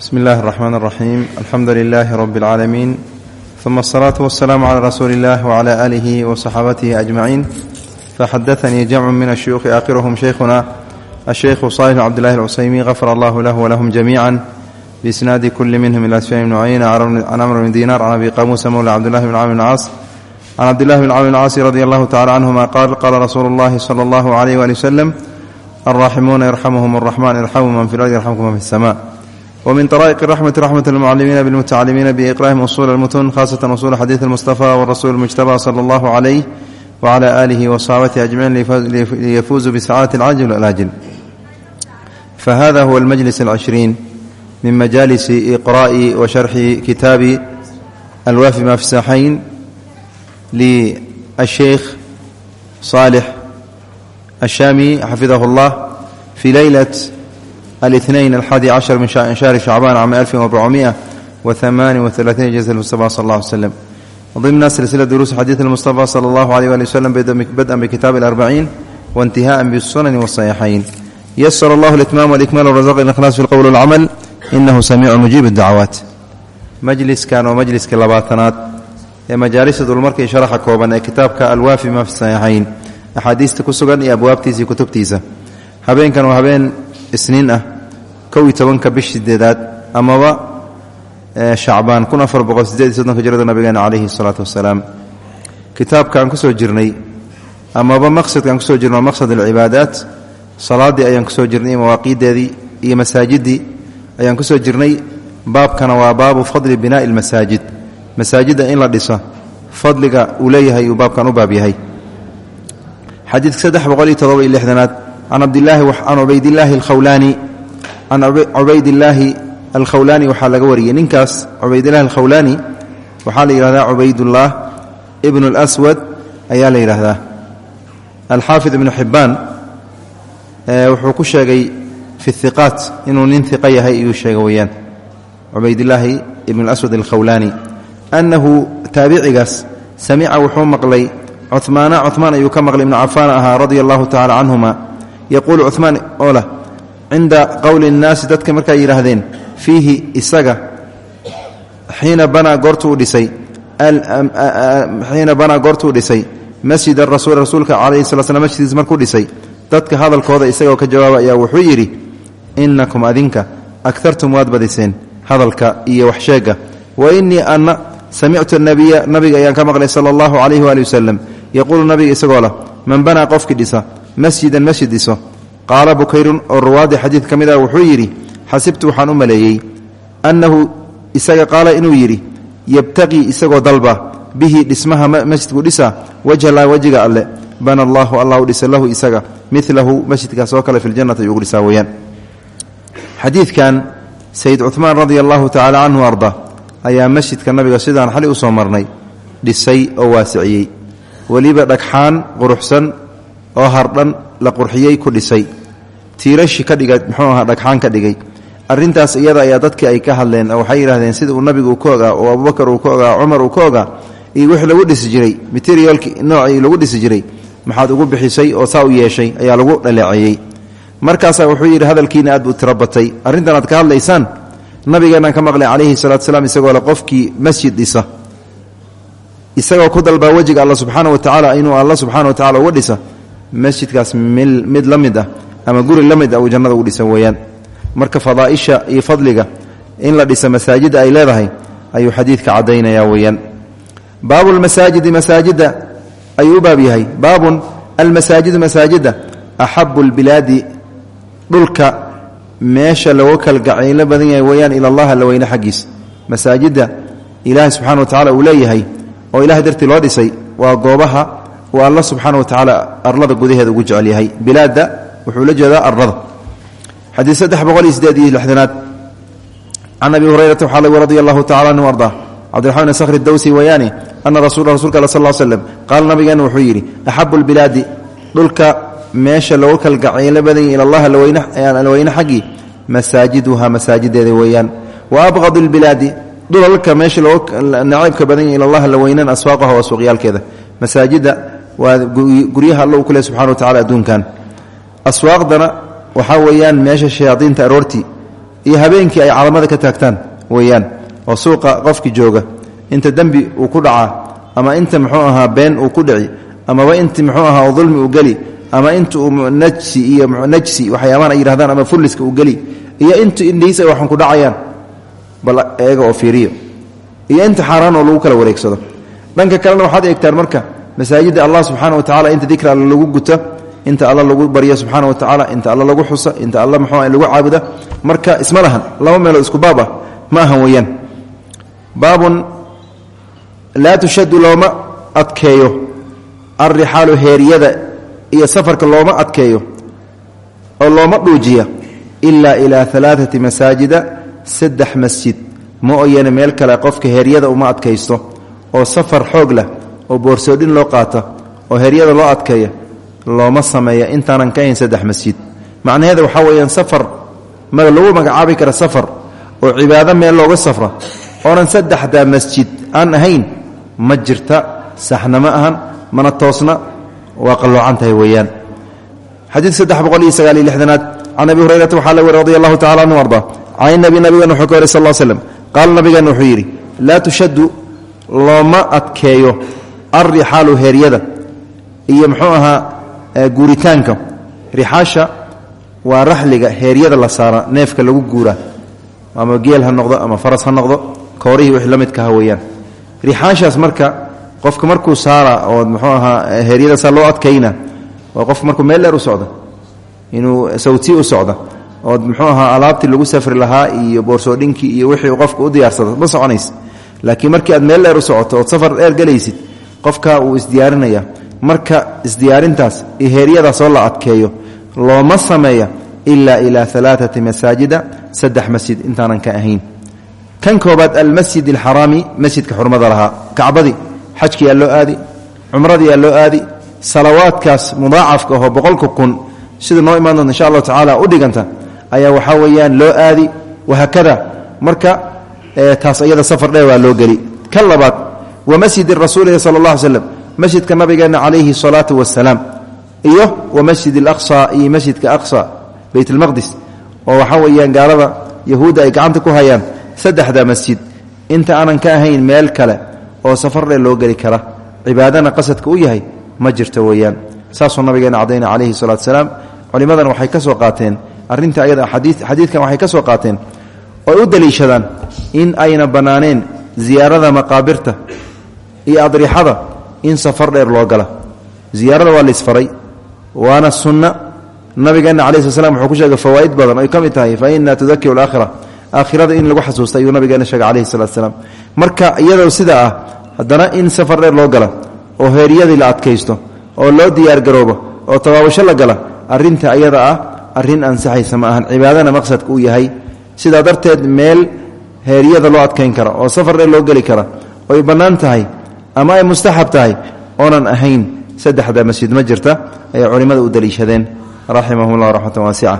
bsmi اllahi الرحmn الرaxيim alxamdu لilaahi rb اlcaalamiin ثuma الصlaaةu والsلاam عlى rasuuli اllah وعlى آlihi وصaxaabatihi أجmaciin faxadaثanii jamcu min الshuyuuخi aakhiruhm shaykhuna الshaykhu صaalح bn cbdillahi الcusaymi غafar allah lah wlahm jamiiعa biisnaadi kuli minhm ilى sfyan bn cuyayna can amr bn dinar can abi qamuusa mowla cabdillahi bn camr bn caas can cabdillahi bn camr bn caasi radi allahu tacala canhuma qaal qaala rasuulu اllahi slى اllah عlيh wali wslm alraaximuuna yarxamuhm الرaxman irxamu man fi اlardi yarxamkum man fi الsma ومن طرائق الرحمة رحمة المعلمين بالمتعلمين بإقراهم أصول المتن خاصة أصول حديث المصطفى والرسول المجتبى صلى الله عليه وعلى آله وصحابته أجمعين ليفوزوا بسعادة العاجل والآجل فهذا هو المجلس العشرين من مجالس إقراء وشرح كتاب الوافي ما للشيخ صالح الشامي حفظه الله في ليلة الاثنين الحادي عشر من شهر شعبان عام 1438 جزء المصطفى صلى الله عليه وسلم ضمن سلسلة دروس حديث المصطفى صلى الله عليه وآله وسلم بدءا بكتاب الأربعين وانتهاء بالسنن والصحيحين يسر الله الإتمام والإكمال والرزق الإخلاص في القول والعمل إنه سميع مجيب الدعوات مجلس كان ومجلس كلاباتنات مجالس دولمركي شرح كوبان كتابك الوافي ما في الصحيحين أحاديث تكسغن يا أبوابتيسي كتبتيسا هبين كانوا هبين isniin ah kow iyo tobanka bish sideedaad amaba shacbaan kun afar boqol sideed iyo soddonka jirada nabigeena calayhi salaatu wasalaam. Kitaabka aan ku soo jirnay amaba maqsadka aan ku soo jirnay maqsad alcibaadaat salaaddii ayaan ku soo jirnay mawaaqiiddeedii iyo masaajiddii ayaan ku soo jirnay. Baabkana waa baabu fadli binaa'i almasaajid masaajidda in la dhiso fadliga uu leeyahay uu baabkan u baab yahay. Xadiidka saddex boqol iyo todoba iyo lixdanaad can cubaydilaahi alkhawlaani can cubaydillaahi alkhawlaani waxaa laga wariyey ninkaas cubaydillahi alkhawlaani waxaa la yidhahdaa cubaydullaah ibnu اlswad ayaa la yidhaahdaa alxaafid ibnu xibbaan wuxuu ku sheegay fi hiqaat inuu nin hiqa yahay iyuu sheega weeyaan. Cubaydillaahi ibnu اlaswad alkhawlaani annahu taabicigaas samica wuxuu maqlay cumaana cumaan ayuu ka maqlay ibnu cafaan ahaa radia allahu tacala canhuma yaquulu cumaan cinda qowli اnnaasi dadka markay yidhaahdeen fiihi isaga xiina banaa goortuu dhisay xiina banaa goortuu dhisay masjid arasuul rasuulka calayhi sala slam masjidkiis markuu dhisay dadka hadalkooda isagoo ka jawaaba ayaa wuxuu yidhi inakum adinka akartum waad badiseen hadalka iyo waxsheegga wa innii anna samictu nabiya nabiga ayaan ka maqlay sala allahu calayhi waali wasalam yaquulu nabiga isagoo lah man banaa qofkii dhisa masjidan masjid dhiso qaala bukayrun oo ruwaadii xadiid ka mid ah wuxuu yidhi xasibtu waxaan u maleeyey annahu isaga qaala inuu yidhi yabtaqii isagoo dalba bihi dhismaha masjidku dhisa wajhala wejiga alle bana allaahu allah u dhisa lahu isaga milahu masjidkaas oo kale fi ljannati ayuugu dhisaa weyaan xadiidkan sayid cumaan radia allahu tacala canhu arda ayaa masjidka nabiga sidaan xali u soo marnay dhisay oo waasiciyey. Weliba dhagxaan quruxsan oo hardhan la qurxiyey ku dhisay. Tiirashi ka dhiga muxuu ahaa dhagxaan ka dhigay. Arrintaas iyada ayaa dadkii ay ka hadleen oo waxay yidhahdeen sida uu nabigu ka ogaa oo abubakar uu ka ogaa cumar uu ka ogaa iyo wixii lagu dhisi jiray materialki noocii lagu dhisi jiray maxaad ugu bixisay oo saa u yeeshay ayaa lagu dhaleeceeyey markaasaa wuxuu yidhi hadalkiina aad buu tiro batay aad ka hadlaysaan? Nabigeenaan ka maqlay calayhi salatu salaam isagoo le qofkii masjid dhisa. Isagoo ku dalbaa wejiga alla subxaana wa tacaala inuu alla subxana wa tacala uga dhisa masjidkaas mid la mid ah ama guri la mid ah uu jannada ugu dhisa weeyaan. Marka fadaaisha iyo fadliga in la dhisa masaajidda ay leedahay ayuu xadiidka caddaynaya weeyaan. Baabu lmasaajidi masaajidda ayuu u baab yahay. Baabun almasaajidu masaajidda axabu lbilaadi dhulka meesha looga kalgacaylo badan yahay weeyaan ila allah alla weyne xaggiis. Masaajidda ilaahay subxana wa tacala uu leeyahay oo ilahay dartii loo dhisay waa goobaha uu alla subxaana wa tacaala arlada gudaheeda ugu jecel yahay. Bilaadda wuxuu la jeedaa arlada. Xadiid saddex boqol iyo sideed iyo lixdanaad. Can abi hurayrata waxaa lagu radi allahu sakhri dawsi wayaani ana rasula rasulka al sal slem qaala nabigeena wuxuu yidhi axabu lbilaadi dhulka meesha loogu kalgacaylo badan yahy ilallahi alweyne xaggii masaajiduha masaajideeda weeyaan. Wa abqadu lbilaadi dhulalka meesha loo nacaybka badan yahy ilallah la weynan aswaaqaha waa suuqyaalkeeda. Masaajidda waa guryaha alla uu ku leh subxana wa tacala adduunkan. Aswaaqdana waxaa weeyaan meesha shayaadiinta aroortii iyo habeenkii ay calamada ka taagtaan weeyaan oo suuqa qofki jooga. Inta dembi uu ku dhacaa ama inta muxuu ahaa been uu ku dhici amaba inta muxuu ahaa dulmi uu geli ama inta uu najsi iyo najsi waxyaabahan ay yidhahdaan ama fulliska uu geli iyo inta indhihiis ay waxan ku dhacayaan bal eega oo fiiriyo. Iyo inta xaaraan oo lagu kala wareegsado. Dhanka kalena waxaad eegtaan marka masaajidda allah subxaana wa tacala inta dikra alla lagu guta inta alla lagu baryo subxaana wa tacaala inta alla lagu xusa inta alla muxuu lagu caabuda marka isma lahan laba meelood isku baab ah ma ahan weeyaan. Baabun laa tushadu looma adkeeyo. Alrixaalu heeriyada iyo safarka looma adkeeyo oo looma dhuujiya ilaa ilaa alaaati masaajida saddex masjid. Ma oyane meel kale qofka heeryada uma adkaysto oo safar xoog oo boorsoodhin loo qaata oo heeryada loo adkeeya looma sameeya intaanan ka ahayn saddex masjid. Macnaheeda waxaa weeyaan safar lagu magacaabi kara safar oo cibaado meel looga safra oonan saddexdaa masjid aan ahayn ma jirta saxna ma ahan mana toosna waa qalloocan tahay weeyaan. Xadiid saddex boqol iyo sagaal iyo lixdanaad can abi hurayrata waxaa la weri radi allahu tacala anhu arda can nabi nabigeena wuxuu ka wari sal slm qaala nabigeena wuxuu yidhi laa tushaddu looma adkeeyo alrixaalu heeryada iyo muxuu ahaa guuritaanka. Rixaasha waa raxliga heeryada la saara neefka lagu guura. Ama geel ha noqdo ama faras ha noqdo koorihii wix la midka ha weeyaan. Rixaashaas marka qofka markuu saara oo muxuu ahaa heeryadasaa loo adkayna waa qofka markuu meel dheer u socda inuu sawtii u socda ood muxuu ahaa alaabtii lagu safri lahaa iyo boorsoodhinkii iyo wixii qofka u diyaarsado ma soconays laakiin markii aad meel dheer u socoto ood safar dheer gelaysid qofka uu isdiyaarinaya marka isdiyaarintaas iyo heeryadaasoo la adkeeyo looma sameeya ilaa ilaa alaaati masaajida saddex masjid intaanan ka ahayn. Kan koobaad almasjid alxaraami masjidka xurmada lahaa. Kacbadii xajkiyaa loo aadi cumradiyaa loo aadi salawaadkaas mudaacafka ahoo boqolka kun sida noo imaan insha allahu tacaala u dhiganta ayaa waxaa weeyaan loo aadi wahaakada. Marka taas iyada safar dheer waa loo geli. Labaad wa masjidi rasuulihi sala allah alay slam masjidka nabigeenna calayhi salaatu wasalaam iyo wa masjid alaqsa iyo masjidka aqsa beyt almaqdis oo waxaa weeyaan gaalada yahuudda ay gacanta ku hayaan saddexda masjid. Inta aanan ka ahayn meel kale oo safar dheer loo geli kara cibaadana qasadka u yahay ma jirto weeyaan. Saasuu nabigeena cadayna calayhi salatu salaam. Culimmadana waxay ka soo qaateen arrinta ayada xadiidkan waxay ka qaateen oy u in ayna bannaaneen ziyaarada maqaabirta iyo adrixada in safar dheer loo gala. Ziyaarada waa laisfaray waana sunna. Nabigeenna calayi sl slam wuxuu ku sheegay fawaa'id badan oy ka mid tahay fa ina tudakiru alaakhira. Aakhirada in lagu xasuusta ayuu nabigeena sheegay calayhi salaam. Marka iyadoo sidaa ah haddana in safar dheer loo gala oo heeryadii la adkaysto oo loo diyaargaroobo oo tabaabasho la gala arrinta ayada ah arrin ansaxaysa ma ahan. Cibaadana maqsadka uu yahay sidaa darteed meel heeryada loo adkayn kara oo safar dheer loo geli kara oy bannaan tahay ama ay mustaxab tahay oonan ahayn saddexda masjid ma jirta ayay culimmada u daliishadeen. Raximahum llah raxmatan waasica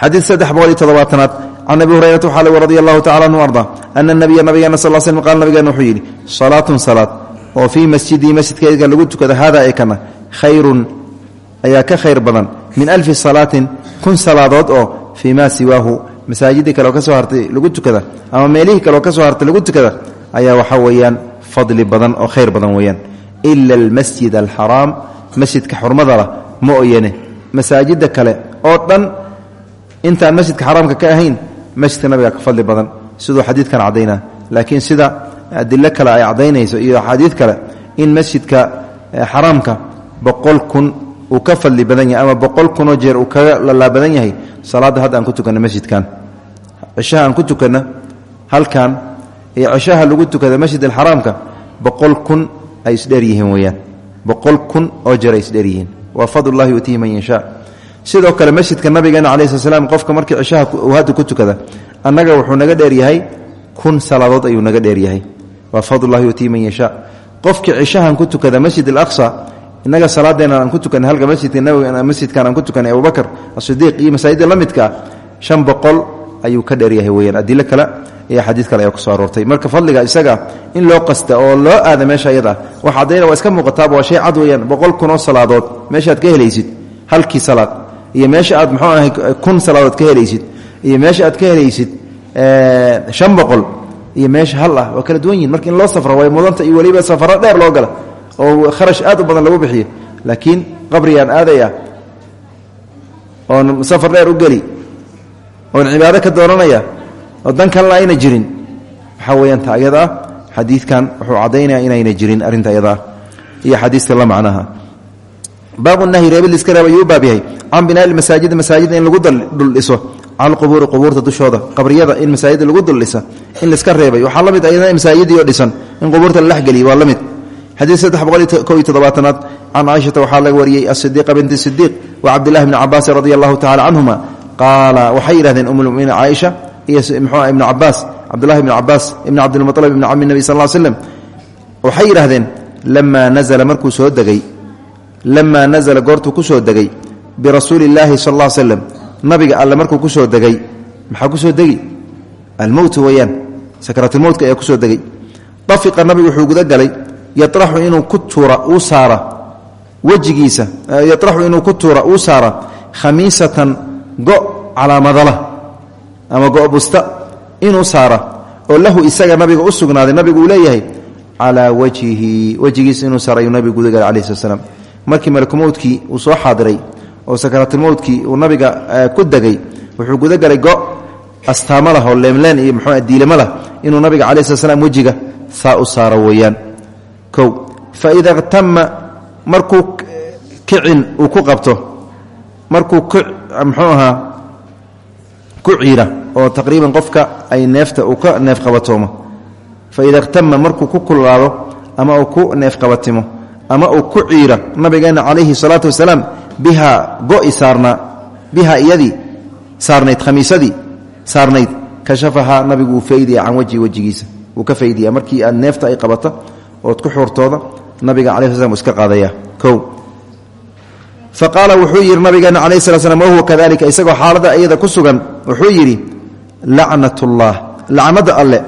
xadiid saddex boqol iyo toddobaatanaad can abi hurayrata waxaa lg radi allahu tacala anhu arda ana nabiya nabigeena sal slm qaala nabigeena wuxuu yidhi salaatun salaad oo fii masjidii masjidkayga lagu tukada hada ee kana khayrun ayaa ka khayr badan min alfi salaatin kun salaadood oo fii ma siwaahu. Masaajidii kaleoo ka soo hartay lagu tukada ama meelihii kaleoo ka soo hartay lagu tukada ayaa waxaa weeyaan fadli badan oo khayr badan weeyaan. Ila almasjid alxaraam masjidka xurmada lah ma oyane kale oo dhan intaan masjidka xaraamka ka ahayn masjidka nabiga ka fadli badan. Siduu xadiidkan caddaynaa laakiin sida adilo kale ay caddaynayso iyo axaadiid kale in masjidka xaraamka boqol kun uu ka fadli badan yahay ama boqol kunoo jeer uu kaga lalaa badan yahay salaadda hadda aan ku tukanno masjidkan. Cishaha aan ku tukanno halkan iyo cishaha lagu tukada masjid alxaraamka boqol kun ay isdheer yihiin weeyaan. Boqol kun oo jeer ay isdheer yihiin. Waa fadlullahi man yashaa. Sidoo kale masjidka nabigeena calayi sl slam qofka markii cishaha uu hadda ku tukada annaga wuxuu naga dheer yahay kun salaadood ayuu naga dheer yahay. Waa fadlullahi yuutiihi man yashaa. Qofkii cishahan ku tukada masjid alaqsa innaga salaadeenna aan ku tukanay halka masjidka nabiga masjidkan aan ku tukanay abubakar asidiiq iyo masaajidda la midka ah ayuu ka dheeryahay weyaan adilo kale iyo xadiid kale ayaa ku soo aroortay. Marka fadliga isaga in loo qasta oo loo aada meesha iyada wax caddayna waa iska muuqataaba waa shay cad boqol kun oo salaadood meeshaad ka helaysid halkii salaad iyo meesha aad muxuu ahay kun salaadood ka helaysid iyo meesha aad ka helaysid shan boqol iyo meesha hal ah waa kala duwan yihiin marka in loo safro way mudanta iyo weliba safaro dheer loo gala oo kharash aad u badan lagu bixiyo. Laakiin qabrigaan aadaya oon safar dheer u geli oon cibaado ka dooranaya oo dan kalena ayna jirin. Waxaa weyaan ta ayada ah xadiidkan wuxuu caddaynaya jirin arrinta ayada ah iyo xadiiska la macnaha. Baabu nahyi reebid liska reeb ayuu u baab yahay. Can binaa'i masaajidi in lagu duldhiso cala alqubuuri qubuurta dushooda. Qabriyada in masaajida lagu duldhisa in laiska reebay. Waxaa la mid ayadana masaajidii oo dhisan. In qubuurta la dhexgeliya waa la mid. Xadiid saddex boqol iyo ko iyo toddobaatanaad. Can caaishata waxaa laga wariyey asidiiqa binti sidiiq wa cabdillahi bni cabaasin radi allahu tacala qaala waxay yidhahdeen umulmuminiin caaisha iyo mxuu ibnu cabaas cabdullahi ibni cabaas ibni cabdilmualib ibni cami nebi sal slem waxay yidhahdeen lamaa nazla markuu soo degay lamaa nazla goortuu ku soo degay birasuuli illaahi sal alla slem nabiga alle markuu ku soo degay maxaa ku soo degi almowtu weyaan sakratulmowtka ayaa ku soo degay. Dafiqa nabigu wuxuu gudagalay yaraxu inuu ku tuura uu saara. Wejigiisa yaraxu inuu ku tuura uu saara. Khamiisatan go' calaamadala ama go' busta inuu saara oo lahu isaga nabiga u sugnaaday nabigu uu leeyahay calaa wajhihi wejigiisa inuu saara ayuu nabigu gudagalay calahi slat markii malakumowdkii uu soo xaadiray oo sakaraatulmowdkii uu nabiga ku degay wuxuu gudagalay go' astaamo lah oo leemleen iyo mxuu diilamo lah inuu nabiga calayi slat slam saa u saaro weeyaan. Kow fa ida qtama markuu kicin uu ku qabto markuu mxuu ahaa ku ciira oo taqriiban qofka ay neefta uu ka neef qabatoomo fa ida qtama markuu ku kululaado ama uu ku neef qabatimo ama uu ku ciira nabigeena calayhi salaatu wasalaam bihaa go'i saarnaa bihaa iyadii saarnayd khamiisadii saarnayd kashafahaa nabigu uu faydaya can wajhi wejigiisa. Wuu ka faydaya markii aad neefta ay qabato ood ku xuurtooda nabiga cala sl slam iska qaadaya kow fa qaala wuxuu yidhi nabigeena calayh slat slam wahuwa kadalika isagoo xaaladda iyada ku sugan wuxuu yidhi lacnatullah lacnada alle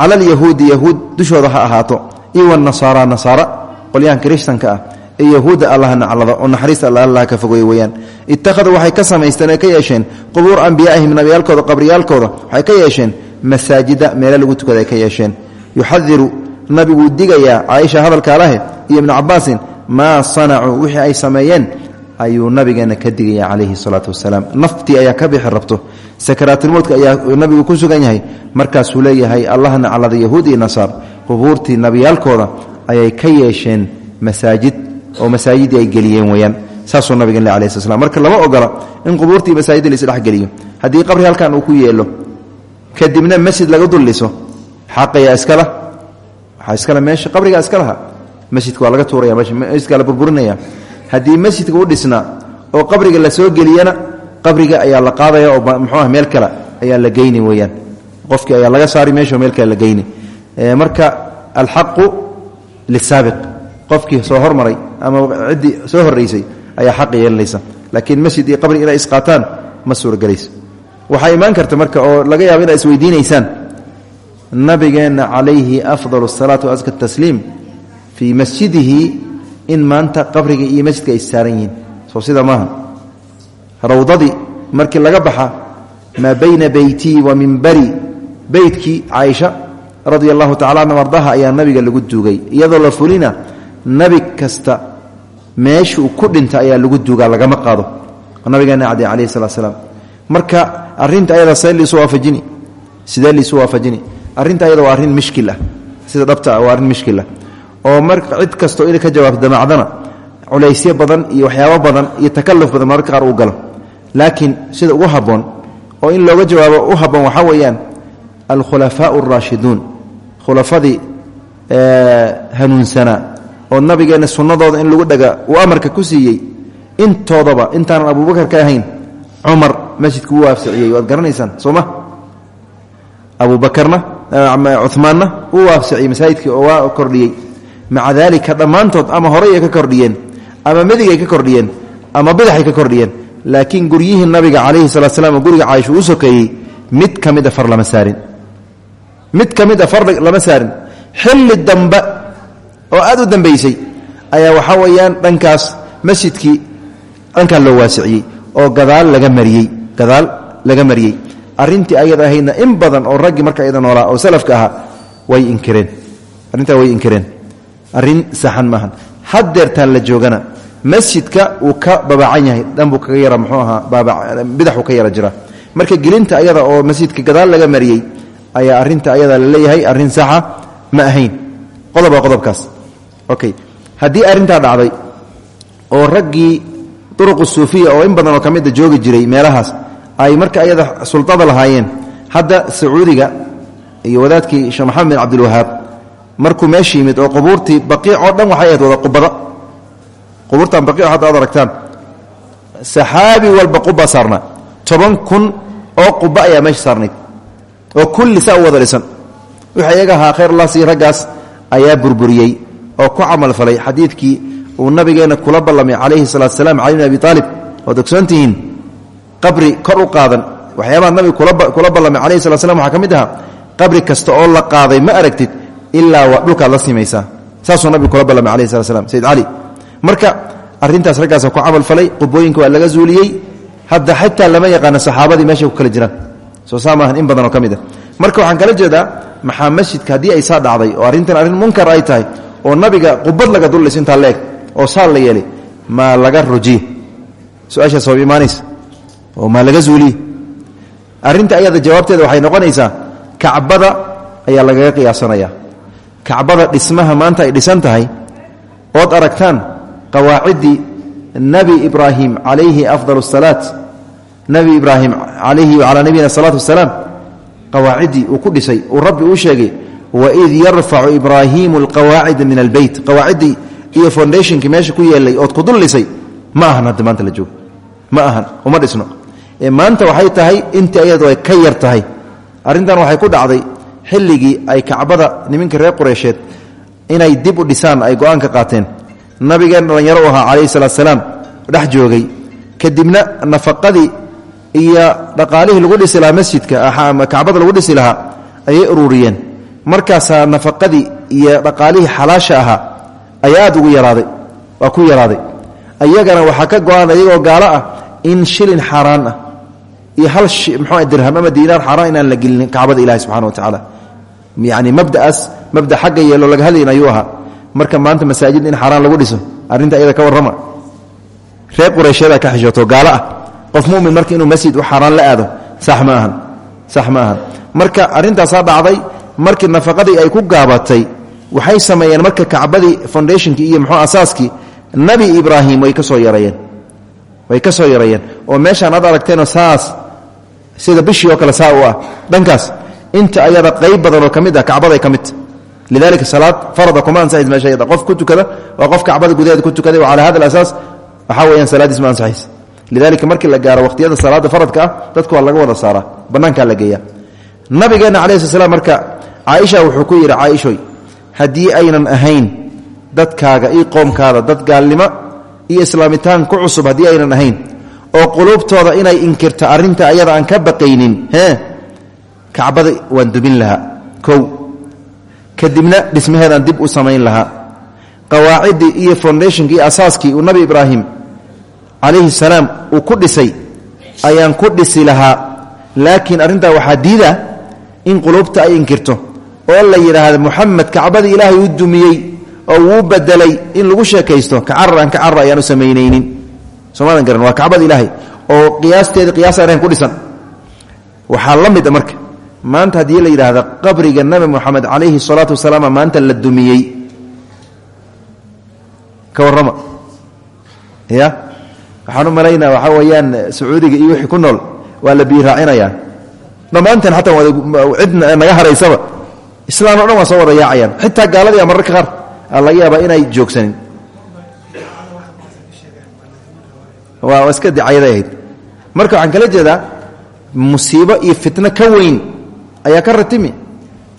cala alyahuudi yahuud dushooda ha ahaato iyo wanasaara nasaara qolyahan kirishtanka ah ee yahuudda allaha naclado oo naxariista alla allaha ka fogeeye weeyaan ittakhaduu waxay ka samaysteen ee ka yeesheen qubuur ambiyaa'ihim nabiyaalkooda qabriyaalkooda waxay ka yeesheen masaajida meelo lagu tukada ka yeesheen. Yuxadiru nabiguu digayaa caaisha hadalkaa lahe iyo ibnu cabaasin maa sanacuu wixii ay sameeyeen ayuu nabigeena ka digaya calayhi salaatu wasalaam. Naftii ayaa ka bixi rabto. Sakaraatulmowdka ayaa nabigu ku sugan yahay. Markaasuu leeyahay allaha naclada yahuud iyo nasaar qubuurtii nabiyaalkooda ayay ka yeesheen masaajid oo masaajidii ay geliyeen weyaan saasuu nabigen le alai sl slam marka lama ogola in qubuurtii masaajidda laisdhexgeliyo haddii qabri halkan uu ku yeelo kadibna masjid laga dulliso xaqayaa iskala waxaa iskale meesha qabrigaa iska laha masjidka waa laga tuuraya masjidka la burburinaya haddii masjidka u dhisnaa oo qabriga la soo geliyana qabriga ayaa la qaadaya oo muxuuah meel kale ayaa la geyni weyaan qofkii ayaa laga saari meesha meel kale la geyni. Marka alxaqu lisaabiq qofkii soo hormaray ama ciddii soo horeysay ayaa xaq yeelanaysa. Laakiin masjid iyo qabri inay isqaataan ma suuragelayso waxaa imaan karta marka oo laga yaabo inaad isweydiinaysaan nabigeenna calayhi afdal asalaatu waska tasliim fii masjidihi in maanta qabriga iyo masjidka ay saaran yihiin. Soo sida maaha. Rawdadii markii laga baxa maa bayna beytii wa minbari. Beytkii caaisha radia allahu tacala ardaha ayaa nabiga lagu duugay iyadoo la fulina nebi kasta meeshuu ku dhinta ayaa lagu duugaa lagama qaado. Nabigeena cade calayhi slaam marka arrinta ayada see liisu waafajini? Sidee liisu waafajini? Arrinta ayada waa arrin mishkil ah. Sida dhabta waa arrin mishkil ah oo marka cid kastoo ka jawaabto damacdana culaysyo badan iyo waxyaabo badan iyo takalluf badan mararka qaar uu galo. Laakiin sida ugu habboon oo in looga jawaabo u habboon waxaa weeyaan alkhulafaau alraashiduun khulafadii hanuunsanaa oo nabigeenna sunnadooda in lagu dhaga uu amarka ku siiyey intoodaba intaanan abubakar ka ahayn cumar masjidka wuu waafsiciyey. Waad garanaysaan soo ma? Abubakarna cumaanna wuu waafsiciyey oo waa kordhiyey maca daalika dhammaantood ama horay ay ka kordhiyeen ama midigay ka kordhiyeen ama bidaxay ka kordhiyeen laakiin guryihii nabiga calayhi salaa slam guriga caaisha uu sokeeyey mid ka mid a saarin. Mid ka mid a saarin. Xilli dambe oo aad u dambaysay ayaa waxaa weeyaan dhankaas masjidkii dhankaa loo waasiciyey oo gadaal laga mariyey gadaal laga mariyey. Arintii ayada ahaydna in badan oo raggii marka ayada noolaa oo salafka ahaa way inkireen. Arrintaa way inkireen arrin saxan maahan. Haddeertaan la joogana masjidka uu ka babaacan yahay dhanbuu kaga yara muxuu ahaa bidaxuu ka yara jira. Marka gelinta ayada oo masjidka gadaal laga mariyey ayaa arinta ayada la leeyahay arrin saxa ma ahayn. Qodoba qodobkaas. Okay. Haddii arrintaa dhacday oo raggii duruqu suufiya oo in badan oo ka joogi jiray meelahaas ay marka ayada sultada lahaayeen hadda sacuudiga iyo wadaadkii sheekh maxamed bin cabdilwahaab markuu meesha yimid oo qubuurtii baqiic oo dhan waxay ahayd qubada qubuurtan baqiic hadda ad aragtaan. Saxaabi walba quba saarnaa. Toban kun oo quba ayaa meesha saarnayd. Oo kulli saa u wada dhisan wixii iyaga ahaa khayr allah ayaa burburiyey oo ku camalfalay xadiidkii uu nabigeenna kula ballamay calayhi salaatu salaam cali bin abi aalib waad ogsoontihiin qabri kor u qaadan. Waxyaabaha nabiga kula ballamay calayhi salat slam waxaa ka qabri kasta oo la qaaday ma aragtid ilaa waa dhulkaad la simaysaa saasuu nabigu kula ballamay alayhi salat slam sayid cali marka arrintaas raggaasa ku camalfalay qubooyinka waa laga zuuliyey hadda xitaa lama yaqaano saxaabadii meeshay kala jiraan. Soo saa in badanoo ka mid a marka waxaan kala jeedaa maxaa masjidka haddii ay saa dhacday oo arrintan arrin munkar ay tahay oo nabiga qubad laga intaa leeg oo saal la yeelay maa laga rujiye su'aashaas imaanaysa oo maa laga zuuliye arrinta ayada jawaabteeda waxay noqonaysaa kacbada ayaa lagaga qiyaasanaya kacbada dhismaha maanta ay dhisan tahay ood aragtaan qawaaciddii nebi ibraahim calayhi afdal asalaat nebi ibraahim calayhi wacalaa nabiyina asalaatu wasalaam qawaaciddii uu ku dhisay uu rabbi uu sheegay waid yarfacu ibraahiimu alqawaacida min albeyt qawaaciddii iyo foundationkii meesha ku yeelay ood ku dul ma ahan maanta la joogo ma ahan uma dhisno. Ee maanta waxay tahay intii ayadu ay ka yar tahay. Waxay ku dhacday xilligii ay kacbada niminka reer qureysheed inay dib u dhisaan ay go'aan ka qaateen. Nabigeen dhallinyaro u ahaa calayhi salaam dhex joogay. Kadibna nafaqadii iyo dhaqaalihii lagu dhisi lahaa masjidka kacbada lagu dhisi lahaa ayay ururiyeen. Markaasaa nafaqadii iyo dhaqaalihii xalaasha ahaa ayaa aad ugu yaraaday waa ku yaraaday. Ayagana waxaa ka go-an iyagoo gaalo ah in shilin xaaraan ah iyo hal mxuu dirham ama diinaar xaaraan inaan la gelinin kacbada ilahi subxana wa tacaala yani mabda'aas mabda xagga yeelo laga hadlayn ayuu ahaa. Marka maanta masaajid in xaaraan lagu dhiso arrinta iyada ka warrama. Reer qurayshyada ka xishooto gaalo ah. Qof mumin marka inuu masjid u xaaraan la aado sax ma ahan sax ma dhacday markii nafaqadii ay ku gaabatay waxay sameeyeen marka kacbadii foundationkii iyo muxuu asaaskii nebi ibraahim way ka soo yareeyeen way ka soo yareeyeen oo meeshaan aad aragteenoo saas sida bishii oo kale saa ah. Dhankaas inta ayada qayb badan oo ka mid ah kacbaday ka midta lidalika salaad farada kuma ansaxays meesha ayada qof ku tukada waa qof kacbada gudaheeda ku tukaday wa calaa hada alasaas waxaa weeyaan salaadiis ma ansaxays lidalika markii la gaaro waqhtiyada salaada faradka ah dadka waa laga wada saaraa bannaankaa la geeya nabigeenna calayi sl slam marka caaisha wuxuu ku yidhi caaishoy haddii aynan ahayn dadkaaga iyo qoomkaada dad gaalnimo iyo islaamitaan ku cusub haddii aynan ahayn oo quluubtooda inay inkirto arrinta aan ka baqaynin kacbada waan dubin lahaa. Kow kadibna dhismaheedaan dib u samayn lahaa. Qawaaciddii iyo foundationkii asaaskii uu nabi ibraahim calayhi salaam uu ku dhisay ayaan ku dhisi lahaa. Laakiin arrintaa waxaa diida in quluubta ay inkirto oo la yidhaahda muxamed kacbadii ilaahay u dumiyey oo wuu bedelay in lagu sheekaysto. Kacarar aan kacarar ayaan u samaynaynin. Soomaadan garan waa kacbada ilaahay oo qiyaasteeda qiyaas aan ku dhisan. Waxaa la mid a marka maanta haddii la yidhaahda qabriga nabi moxamed calayhi salaatu wasalaam maanta la dumiyey. Ka warrama. Ya? Waxaan u malaynaa waxaa weeyaan sacuudiga iyo wixii ku nool waa la biiraacinayaan dhammaanteen xataa cid naga haraysaba. Islaan o dhan waa soo wada yaacayaan. Xitaa gaaladii mararka qaar aa laga inay joogsanin. Waa iska dicayada ahayd. Marka waxaan kala jeedaa musiibo iyo fitno ka weyn ayaa ka ratimi.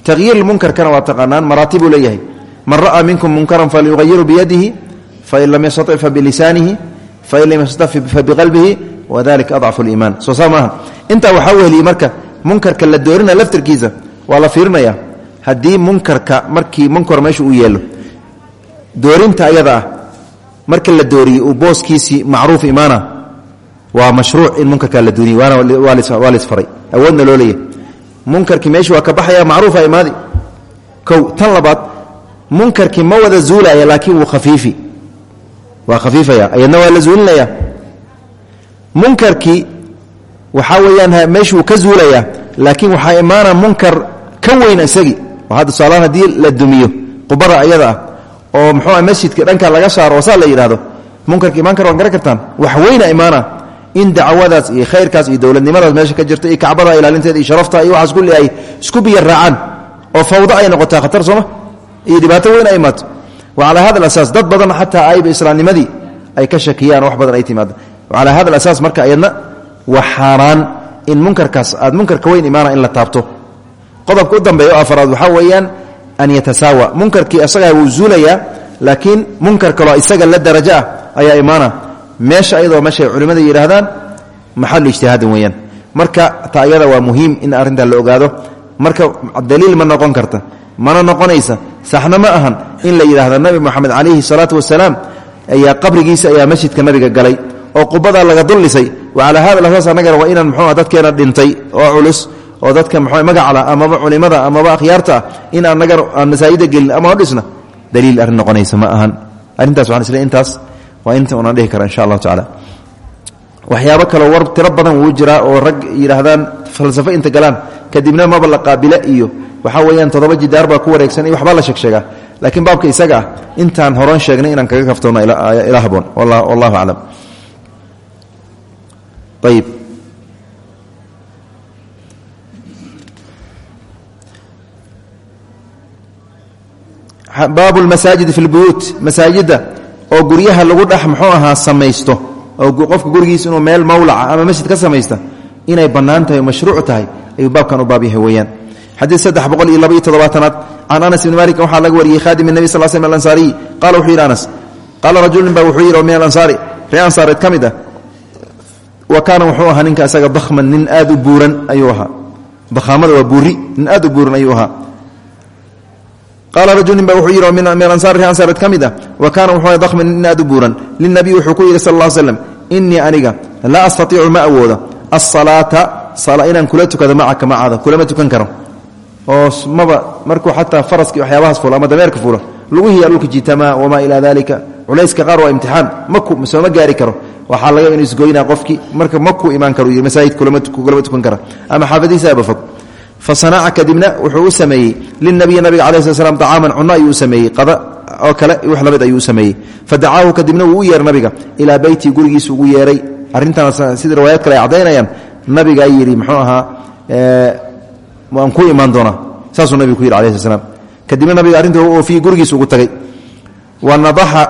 Takyiir munkarkana waa taqaanaan maraatibuu leeyahay. Man ra'aa minkum munkaran falyuqayiru biyadihi fain lam yastatic fabilisaanihi fain lam yastatic fabiqalbihi wadalika adcafu liimaan soo saa maaha. Intaa waxaa weheliyey marka munkarka la doorina laftarkiisa waa la fiirinaya haddii munkarka markii munkar meesha uu yeelo doorinta ayada ah marka la dooriyey uu booskiisii macruuf imaana waa mashruuc in munkarkaa la waana waa lisfaray awoodna loo leeyahy munkarkii meesha waa ka baxaya macruufa imaadi kow tan labaad munkarkii ma wada zuulaya laakiin wuu khafiifi. Waa khafiifaya ayadna waa la zuulinaya munkarkii waxaa weeyaan meeshuu ka zuulaya laakiin waxaa imaana munkar ka weyn isagii oo hadda tusaalahaan haddii la dumiyo qubada ayada ah oo muxuua masjidka dhanka laga saaro saa la yidhahdo munkarka imaan kar waan garan wax weyna imaana in dacwadaas iyo khayrkaas iyo dowladnimadaas meesha ka jirta iyo kacbada ilaalinteeda iyo sharafta iyo waxaas kulli ay isku biya raacaan oo fawdo ay noqotaa khatar sooma iyo dhibaato weyn ay imaato. Wa calaa hada alasaas dad badan xataa ayba islaamnimadii ay ka shakiyaan wax badan ay timaado calaa hada alasaas marka ayadna waa xaaraan in munkarkaas aad munkarka weyn imaana in la taabto. Qodobka u dambeeya oo afaraad waxaa weeyaan an yatasaawa. Munkarkii isagaa wuu zuulayaa laakiin munkar kaloo isaga la darajo ah ayaa imaana meesha ayadoo meeshay culimmada yidhaahdaan maxalu ijtihaadin weeyaan. Marka ta ayada waa muhiim in arrintaa la ogaado. Marka daliil ma noqon karta. Mana noqonaysa. Saxna ma ahan in la yidhaahdo nabi moxamed calayhi salaatu wasalaam ayaa qabrigiisa ayaa masjidka nabiga galay oo qubadaa laga dullisay. Wa calaa hada asaas annagana waa inaan muxuua dadkeena dhintay oo culus oo dadka mxu magacla amaba culimada amaba akhyaarta ah in anaga aan masaajida gelin ama o dhisna. Daliil arrin noqonaysa ma ahan. Arrintaas waxaan isle intaas waa inta unaan dhihi kara insha allahu tacaala waxyaabo kaloo war tiro badan wuu jiraa oo rag yidhaahdaan falsafo inta galaan. Kadibna maba la qaabile iyo waxaa weeyaan toddoba jidaar baa ku wareegsan iyo waxbaa la sheegsheegaa. Laakiin baabka isaga ah intaan horan sheegnay inaan kaga kaftoona ila haboon wallahu aclam ayib baabu lmasaajidi fi lbuyuut masaajidda oo guryaha lagu dhex muxuu ahaa samaysto. Oo qofka gurigiisa inuu meel mawlaca ama masjid ka samaysta inay bannaan mashruuc tahay ayuu baabkan u baab weeyaan. Xadiid saddex boqol iyo laba iyo toddobaatanaad. Can anas ibni malik waxaa laga wariyey khaadim nebi sal wuxuu yidhi anas qaala ba wuxuu yidhi oo min alansaari ree ansaareed ah. Wa kaana wuxuu ahaa ninka isaga bakhman nin aad u buuran ayuu ahaa. Bakhaamada waa buuri nin aad u buuran ayuu qaala rajul nin wuxuu yidhi min ansaar ansaareed ka mid ah wa kaana wuxuu dakhman nin aad u buuran linabiy wuxuu ku yidhi sal lla slam innii aniga laa astatiicu ma awoodo asalaata inaan kula tukado macaka macaada kulama tukan karo oo maba markuu xataa faraskii waxyaabahaas fulo ama dameerka fulo luguhiya dhulka jiitamaa wamaa ilaa dalika culayska qaar waa imtixaan maku sooma gaari karo waxaa laga inu isgoynaa qofkii marka makuu imaan karo yii masaajid kulama tukan kara ama xaafadihiisaaba fog fasanaca kadibna wuxuu u sameeyey linabiyi nabiga cala sl slam acaaman cunno ayuu u sameeyey qada oo kale wax la mid ayuu u sameeyey. Fadacaahu kadibna nabiga ugu yeeray. Arrintan sida riwaayaad kale ay caddaynayaan nabigaa yidhi muxuu waan ku imaan doonaa saasuu nabigu ku yidhi ala sl kadibna nabiga arrinta u oofiyey gurigiisu ugu tagay. Wa nadaxa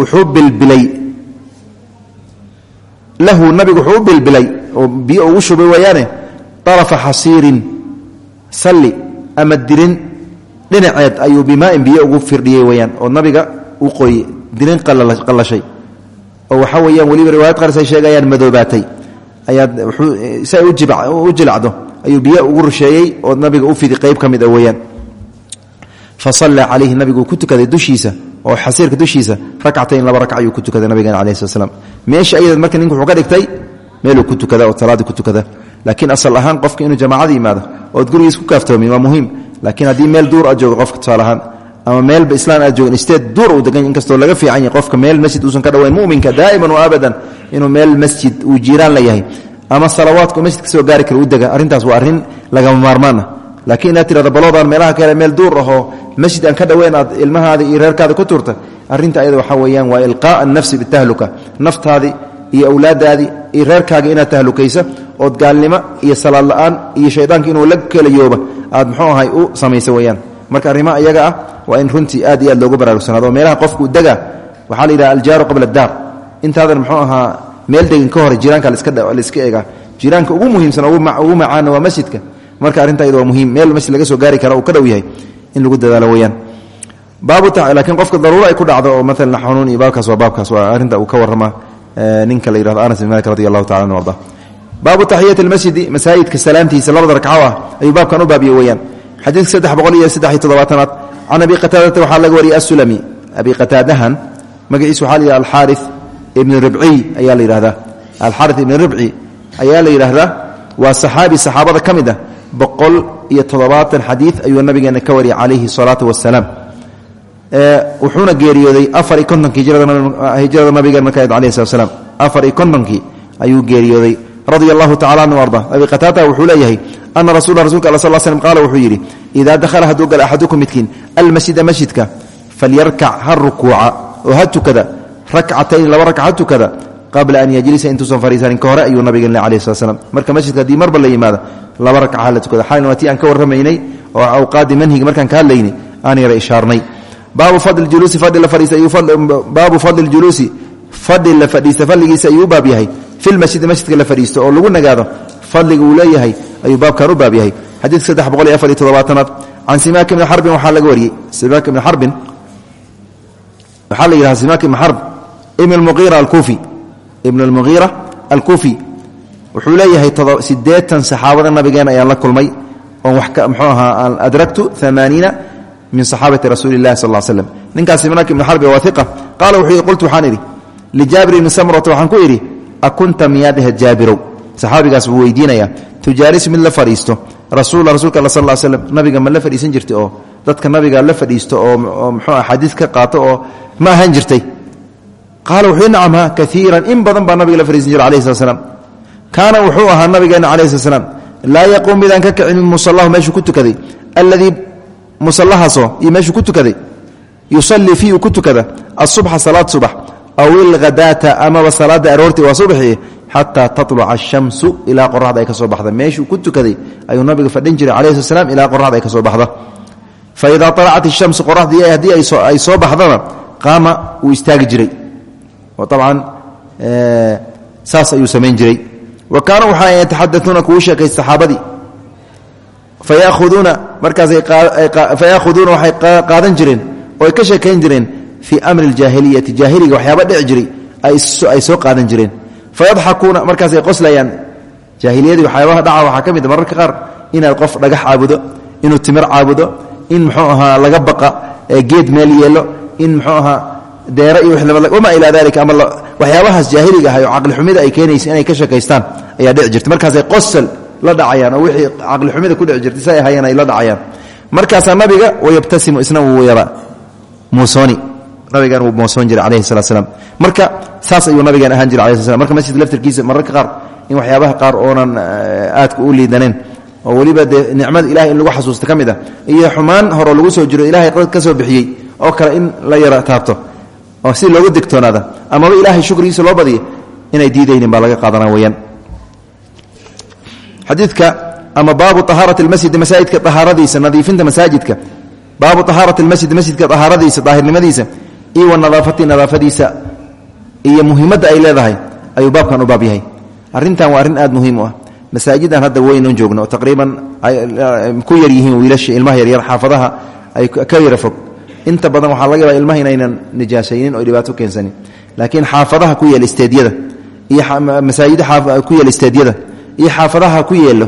wuxuu bilbilay. Lahu nabigu wuxuu u oo biyo ugu shubay weeyaane arafa xasiirin salli ama dirin dhinaceed ayuu bimaain biyo ugu firdhiyey weyaan oo nabiga u qoyey dirin qallashay. Oo waxaa weyaan weliba riwaayad qaars ay sheegayaan madoobaatay. Ayaad si ay u jilacdo ayuu biyo ugu rusheeyey oo nabiga u fidi qayb ka mid a weyaan fa sallaa calayhi nabigu ku dushiisa oo xasiirka dushiisa rakcatayn laba rakc ayuu ku tukaday nabigeena slam meesha ayad marka ninku wuxuu ka dhigtay meeluu ku tukada oo salaadii ku laakiin asal ahaan qofka inuu jamaacada yimaado ood gurigiis ku kaaftoomin waa muhiim. Laakiin haddii meel duur aad qofka tusaale ahaan ama meelba islaan aad joogan duur uu degan inkastoo laga fiican yahay qofka meel masjid uusan ka dhawayn muminka daa'iman wa abadan inuu meel masjid uu jiiraan la yahay. Ama salawaadku masjid ka soo gaari kara u dega arrintaas waa arrin lagama maarmaan ah laakiin inaad baloodaan meelaha kale meel duur ahoo masjid aan ka dhaweyn aad ilmahaada iyo reerkaada ku tuurta. Arrinta ayada waxaa weeyaan waa ilqaa'a nafsi bitahluka. Naftaadii iyo awlaadaadii iyo reerkaaga inaad tahlukaysa ood gaalnimo iyo salaad la'aan iyo shaydaanka inuu la kelayooba aad muxuu ahay u samaysa weyaan marka arrimaha iyaga ah waa in runtii aad iyo aad loogu baraarugsanaado oo meelaha qofku dega waxaa la yidhaha aljaaru qabla daar intaadan muxuu ahaa meel degin ka hore jiraanka laiska eegaa. Jiraanka ugu muhiimsan ugu macaana waa masjidka. Marka arrinta iyada muhiim meel masjid laga soo gaari kara uu ka dhow yahay in lagu dadaalo weyaan laakiin qofka daruuro ay ku dhacdo oo maalan xanuun iyo baabkaas waa baabkaas waa arrinta uu ka warrama ninka la yihahdo anas bin malik radi allahu tacala arda baabu taxiyati lmasjidi masaajidka salaamtiisa labada ragco ah ayuu baabkan u baabiye weyaan xadiidka saddex boqol iyo saddex iyo toddobaatanaad can abi qataadata waxaa laga wariyay asulami abi qataadahan magaciisa waxaa la yidhaha alxaari ibnu ribciy ayaa la yidhahdaa alxari ibni ribci ayaa la yidhaahdaa waa saxaabi saxaabada ka mid ah boqol iyo toddobaatan xadiid ayuu nabigeena ka wariyay calayhi salaatu wasalaam wuxuuna geeriyooday afar iyo kontonkii hijrada nabigeena radia allahu tacala anhu arda. Abi qataada wuxuu leeyahay ana rasula rasulka alla sal slm qaala wuxuu yidhi idaa dakhala hadduu gala axadukum midkiin almasjida masjidka falyarkac ha rukuuca oo ha tukada rakcatayn laba rakc ha tukada qabla an yajlisa intuusan fariisanin ka hore ayuu nabigeen le alayh slat slam marka masjidka haddii marba la yimaado laba rakca ha la tukada. Xalin waa tii aan ka warramaynay oo awqaadii manhiga markaan ka hadlaynay aan yara ishaarnay. Baabu fadli juluusi fadhi la fadhiista ayuu baabu fadli ljuluusi fadhi la fadhiista fadligiisa ayuu u baab yahay fi lmasjidi masjidka la fadhiisto oo lagu nagaado fadliga uu leeyahay ayuu baabkan u baab yahay. Xadiidka saddex boqol iyo afar iyo toddobaatanaad. Can simaak ibni xarbin waxaa laga wariyey. Simaak ibni xarbin waxaa la yidhaha simaak ibni xarb ibn almuqiira alkuufi ibn almuqiira alkuufi wuxuu leeyahay sideetan saxaabada nabigeena ayaan la kulmay oon wax mxuu ahaa aan adragtu amaaniina min saxaabati rasuuli illahi sal l slem ninkaas simaak ibni xarbi waa iqa qaala wuxuu yidhi qultu waxaan idhi lijaabir ibni samrata waxaan ku idhi akunta miyaad ahayd jaabirow? Saxaabigaas weydiinaya tujaalisu mid la fadhiisto. Rasuula rasuulka alla sal l slem nabiga ma la fadhiisan jirtay oo dadka nabiga la fadhiisto oo mxuu xadiis ka qaato oo ma ahaan jirtay. Qaala wuxuu nacam ha in badan baa nabiga la fadhiisan jira alayhi slat slam wuxuu ahaa nabigeena alayhi slat slam laa yaquum midaan ka kicin min musalahu meeshuu ku tukaday. Alladii musallahaasoo iyo ku tukaday. Yusallii fii ku tukada. Asubxa salaad subax aw ilhadaata amaba salaada aroorti waa subaxii xataa tatluca ashamsu ilaa qoraxda ay ka soo baxda meeshuu ku tukaday ayuu nabiga fadhin jiray alayhi slat slam ilaa ay ka soo baxda fa idaa alacat ishamsu qoraxdii haddii ay soo baxdana qaama wuu istaagi jiray abcan saas ayuu jiray wa kaana waxaa yataxadauuna kugu sheekay saxaabadii fayauduuna markaasfayaahuduuna waxay qaadan jireen oo ay ka sheekayn jireen fii amri اljaahiliyati jaahiliga waxyaaba dhici jiray ay soo qaadan jireen. Fayadxakuuna markaasay qoslayaan jaahiliyadii waxyaabaha dhaca waxaa ka mid a mararka qaar inaad qof dhagax caabudo inuu timir caabudo in muxuu ahaa laga baqa geed meel yeelo in muxuu ahaa deero iyo wamaa ilaa dalika ama waxyaabahaas jaahiliga ahay oo caqlixumida ay keenaysa inay ka sheekaystaan ayaa dhici jirta. Markaasay qosal la dhacayaan oo wixii caqlixumida ku dhici jirtay si ay hayeen ay la dhacayaan. Markaasaa nabiga wayabtasimu isna wuu yara muusooni nabigan wuu moosoon jiray calayhi salatu slam marka saas ayuu nabigan ahaan jiray alayhi slam marka masjidka laftirkiisa mararka qaar in waxyaabaha qaar oonan aadka u liidaneen oo weliba dee nicmada in lagu xasuusta ka mid ah. Iyo xumaan horeo lagu soo jiro ilahay ka soo bixiyey oo kale in la yara taabto. Oo si loogu digtoonaada. Amaba ilaahay shukrigiisa loo badiya inay diidaynin baa laga qaadana weyaan xadiidka ama baabu ahaarati masjidi masaajidka ahaaradiisa nadiifinta masaajidka. Baabu ahaarati masjidi masjidka ahaaradiisa daahirnimadiisa iyo wa nadaafati nadaafadiisa iyo muhiimadda ay leedahay ayuu baabkan u baab yahay. Arrintan waa arrin aad muhiim u ah. Masaajidan hadda weynon joogno oo taqriiban ku yar yihiin wiilasha ilmaha yaryar xaafadaha ay ka yara fog. Inta badan waxaa laga yaaba ilmaha inaynan nijaasaynin oo dhibaato keensanin. Laakiin xaafadaha ku yeela isteedyada iyo masaajida ku yeela isteedyada iyo xaafadaha ku yeelo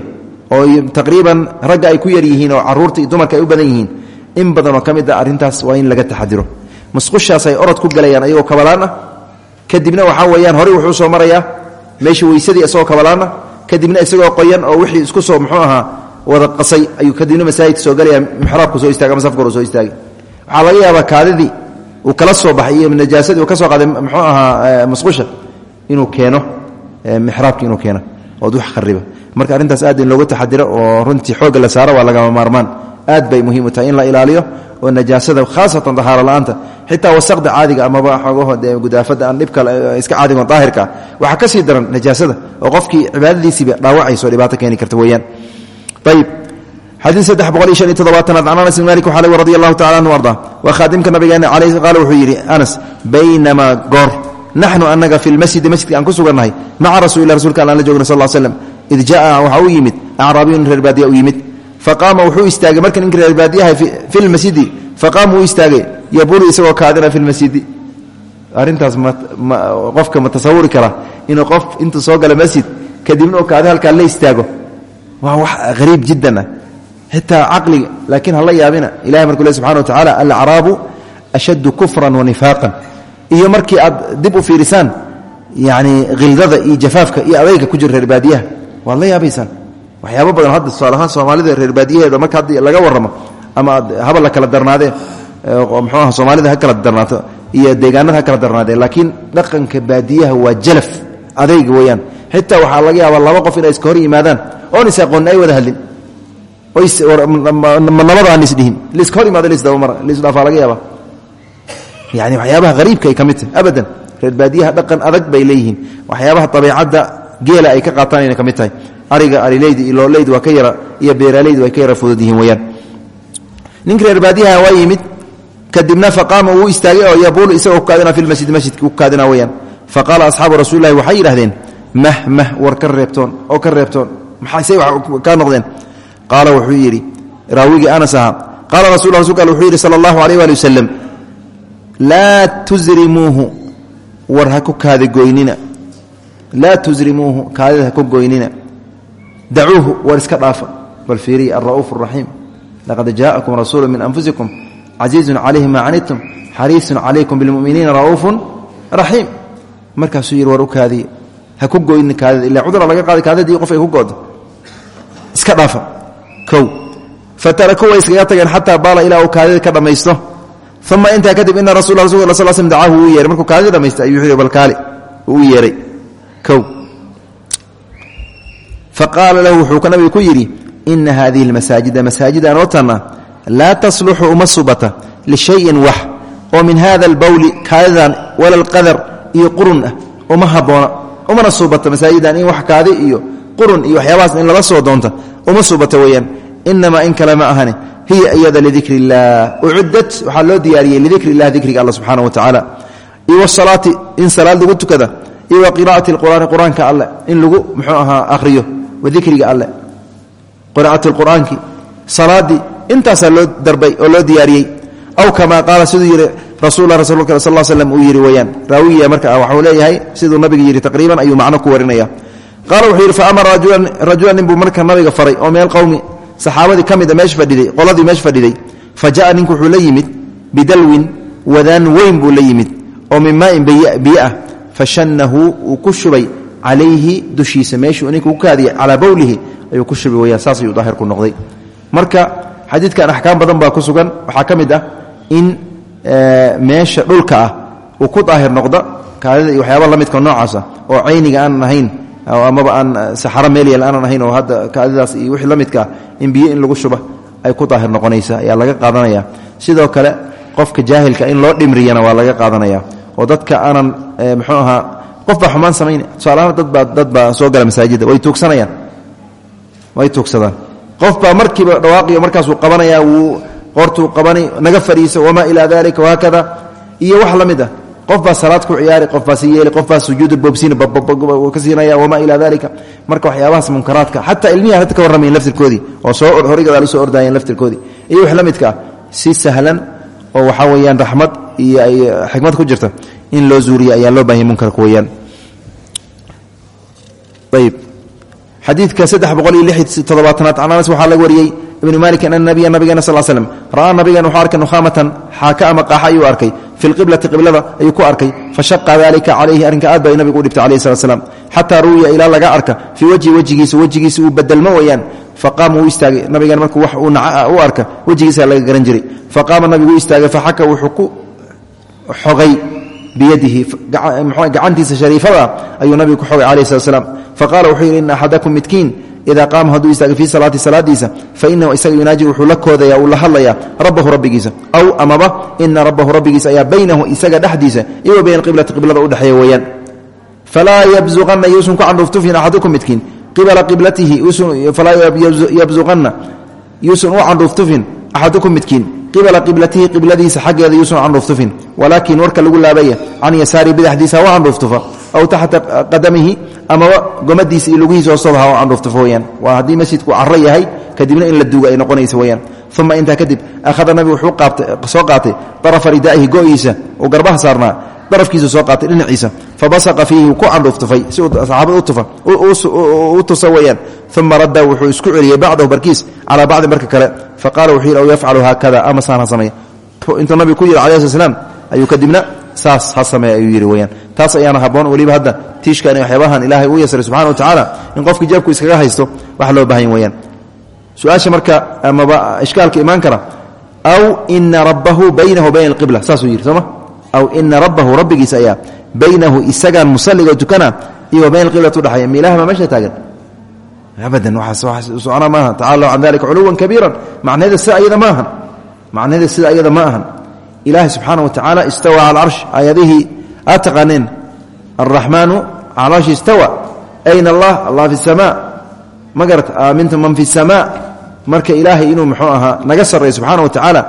oo taqriiban ragga ay ku yar yihiin oo carruurta iyo dumarka ay u badan yihiin in badan oo ka mid a arrintaas waa in laga taxadiro musqushaas ay orod ku galayaan ayagoo kabalaan ah kadibna waxaa weeyaan horey wuxuu soo marayaa meesha weysadii isagoo kabalaan ah kadibna isagoo qoyan oo wixii isku soo muxuu ahaa wada qasay ayuu kadibna masaajidka soo galaya mixraabku soo istaagay ama soo istaagay. Waxaa laga yaabaa kaadidii uu kala soo baxay iyo najaasadii uu ka soo qaaday muxuu ahaa musqusha inuu keeno mixraabki inuu keeno. Ood wax khariba marka arrintaas aad in looga taxadiro oo runtii xoogga la saaro waa lagama maarmaan. Aad bay muhiim u tahay in la ilaaliyo oo najaasada khaasatan dahaaro la'aanta xitaa wasaqda caadiga amaba xogaho dee gudaafada aan dhibka iska caadigo daahirka ah waxaa ka sii daran najaasada oo qofkii cibaadadiisiiba dhaawacayso dhibaato keeni karta weeyaan. Ayib xadiid saddex boqol iyo shan iyo toddobaatanaad can anas bin malik waxaa lg radi allahu tacala anhu arda waa khaadimka nabigeena calayh qaala wuxuu yidhi anas baynamaa goor naxnu anaga fi lmasjidi masjidka aan ku sugannahay maca rasulilah rsulka aan la joogna sal slm id jaa waxaa u yimid acraabiyun reer baadiya u yimid faqaama wuxuu istaagay marka ninka reer baadiyaha fi lmasjidi faqaama wuu istaagay yabulu isagoo kaadina fi lmasjidi arrintaas qofka ma tasawuri kara inuu qof intuu soo gala masjid kadibna oo kaadi halkaa la istaago waa wax hariib jiddan ah xitaa caqliga laakiin yaabina ilahay markuu le subxana wa tacala alacraabu ashaddu kufran wa nifaaqan iyo markii aad dib u fiirisaan yani khildada iyo jafaafka iyo adayga ku jira reer baadiyaha waad waxyaabo badan hadda tusaalahaan soomaalida reer baadiyaheeda marka laga warramo ama la kala darnaadee mxuuaha soomaalida ha kala darnaato iyo deegaanada ha kala darnaadee laakiin dhaqanka baadiyaha waa jalaf adayga weeyaan. Xitaa waxaa laga yaabaa laba qof inay iska yimaadaan oon is aqoon ay wada hadlin nabadaan isdhihin liska hor imaado lisdabamara lisdhaafaa laga yaaba yani waxyaabaha hariibka ay ka tahay abadan reer baadiyaha dhaqan adag bay leeyihiin. Waxyaabaha abiicadda geela ay ka qaataan ayna ka tahay. Ariga arileydi iyo looleydi waa ka yara iyo beeraleydi way ka yara fudud yihiin weyaan reer baadiyaha waa yimid kadibna faqaama wuu istaagay oo yabuulu isagoo ku kaadina fi lmasjid masjidka ku kaadina weyaan faqaala asxaabu rasuulilahi waxay yidhahdeen mah reebtoon oo ka reebtoon maxaysay ka noqdeen? Qaala wuxuu yidhi raawigii anas ahaa. Qaala rasul rasulka wuxuu yidhi sala allahu alayh waali wasalam laa tusrimuuhu war ha ku kaadagoynina laa ha ku goynina. Dacuuhu war iska dhaafa. Bal fiiriya alra'uuf araxiim laqad jaa'akum rasuulu min anfusikum casiizun calayhi maa canidtum xariisun calaykum bilmuminiina ra'uufun raxiim. Markaasuu yidhi war u kaadiya ha ku goynin kaadida ila cudura laga qaaday kaadidii qof ay ku goodo iska dhaafa. Kow fataraku way iskaga tageen xataa baala ilaa uu kaadida ka dhammaysto uma intaa kadib ina rasul rasul sl sl dacaahu uu yeeray. Markuu kaadida dhamaystay ayuu yidhi balkaali uu yeeray. Kow faqaala lahu wuxuu nabigu ku yidhi ina hadihi lmasaajida masaajidan oo tanna laa tasluxu uma subata lishayin wax oo min hada albawli kaadidan wala alqadar iyo qurun ah uma haboona umana subata masaajidan in wax kaadi iyo qurun iyo waxyaabahaas in lala soo doonta uma subata weeyaan inamaa in kale ma ahane hiya iyada lidikri illah uciddat waxaa loo diyaariyey lidikri illah dikriga alla subxaana wa tacaala iyo wasalaati in salaad lagu tukada iyo wa qiraa'ati lqur'aani qur'aanka alle in lagu muxuu ahaa akhriyo wa dikriga alle qiraa'ati lqur'aanki salaadii intaasaa loo darbay oo loo diyaariyey. Aw kamaa qaala siduu yidhi rasulla rasulka sal slm uu yidhi weyaan raawigiya marka waxuu leeyahay siduu nabiga yidhi taqriiban ayuu macno ku warinaya. Qaala wuxuu yidhi fa amara rajulan ninbuu marka nabiga faray oo meel qowmi saxaabadii ka mida meesha fadhiday qoladii meesha fadhiday. Fa ja'a ninku wuxuu la yimid bidalwin wadaan weyn buu la yimid oo min maain biyo ah fashannahu uu ku shubay calayhi dushiisa meeshuu ninku ku kaadiyay calaa bowlihi ayuu ku shubay weyaan saas ayuu daahirku noqday. Marka xadiidkan axkaam badan baa ku sugan. Waxaa ka mid ah in meesha dhulka ah uu ku daahir noqda kaadida iyo waxyaaba la midka noocaasa oo cayniga aanan ahayn amaba aan saxaro meelyal aanan ahayn oo hadda kaadidaas iyo wixii la midkaa in biyo in lagu shuba ay ku daahir noqonaysa ayaa laga qaadanaya. Sidoo kale qofka jaahilka in loo dhimriyana waa laga qaadanaya. Oo dadka aanan muxuu ahaa qof baa xumaan samayn tusaalahaan dadbaa dad baa soo gala masaajidda way tuugsanayaan. Way tuugsadaan qof baa markiiba dhawaaqiyo markaasuu qabanaya wuu qortuu qabani naga fadhiisa wamaa ilaa dalika wahaakada iyo wax la mid ah salaad ku ciyaari qof si yeeli qof baa sujuuda boobsiina ka siinaya wamaa ilaa dalika marka waxyaabahaas munkaraadka xataa ilmihi hadda ka warramayen laftirkoodii oo soo horigadaal u soo ordaayeen laftirkoodii. Iyo wax la si sahlan oo waxaa weeyaan raxmad iyo ay xikmad ku jirta in loo zuuriya ayaa loo baahanya munkarka weyaan ayb xadiidka saddex boqol iyo lix toddobaatanaad can anas waxaa laga wariyey ibnu malik ana nabiya nabigeena sal slm ra'aa nabigan wuxuu arkay nukhaamatan xaaka ama qaaxa ayuu arkay. Fi lqiblati qiblada ayuu ku arkay. Fashaqa dalika calayhi arrinka aad bay nabigu u dhibtay alayh slat slam xataa ruwiya ilaa laga arka fii wajhi wejigiisa wejigiisa uu bedelmo weyaan faqaama wuu istaagay nabigan markuu wax uu naca u arka wejigiisa laga garan jiray biyadihi gacantiisa shariifada ayuu nabigu ku xogay alayh slat slam faqala wuxuu yidhi ina axadakum midkiin idaa qaama hadduu istaagay fii salaati salaadiisa fainahu isaga yunaaji wuxuu la koodaya uu la hadlayaa rabbahu rabbigiisa. Aw amaba ina rabbahu rabbigiisa ayaa baynahu isaga dhexdiisa iyo wa bayna qiblati qiblada udhexeeya weeyaan. Falaa yabzuqana yuusun ku candhuuftufin axadukum midkiin. Qibala qiblatihi falaa yabzuqana yuusun u candhuuftufin axadukum midkiin qibala qiblatihi qibladiisa xaggeeda yuusun candhuuftufin walaakin warka lagu laabaya can yasaari bidaxdiisa u candhuuftufa aw taxta qadamihi amaba gomadiisa iyo lugihiisa hoostooda ha candhuuftufo weyaan waa haddii masjidku caro yahay kadibna in la duuga ay noqonaysa weyaan uma intaa kadib ahada nabigu wuxuu soo qaatay darafa ridaa'ihi go-iisa uu garbaha saarnaa darafkiisu soo qaatay dhinaciisa fabasaqa fiihi ku candhuuftufay si saxaabada u tusa weyaan uma radda wuxuu isku celiyey bacdahu barkiis calaa bacdi marka kale faqala wuxuu yidhi aw yafcalu haakada ama saan ha sameeya intuu nabigu ku yidhi calayi sl slam ayuu kadibna saas ha sameey ayuu yidhi weyaan taas ayaana haboon weliba hadda tiishkan iyo waxyaabahan ilaahay uu yasray subxana wa tacaala in qofkii jeebku iskaga haysto wax loo baahan weyaan su'aasha marka amaba ishkaalka imaan kara aw ina rabbahu baynahu bayna alqibla saasuu yidhi sooma aw ina rabbahu rabbigiisa ayaa baynahu isagaan musalliga tukana meesha taagan abadan waasocona maaha tacala can dalika culuwan kabiiran. Macnaheeda sida ayada ma ahan macnaheeda sida ayada ma ahan ilaahay subxaana wa tacaala istawa cala alcarsh aayadihii aad taqaaneen alraxmaanu cala arshi istawa. Ayna allah allah fi samaa ma garata aamintu man fi samaa marka ilaahay inuu muxuu ahaa naga sarreeyo subxaana wa tacaala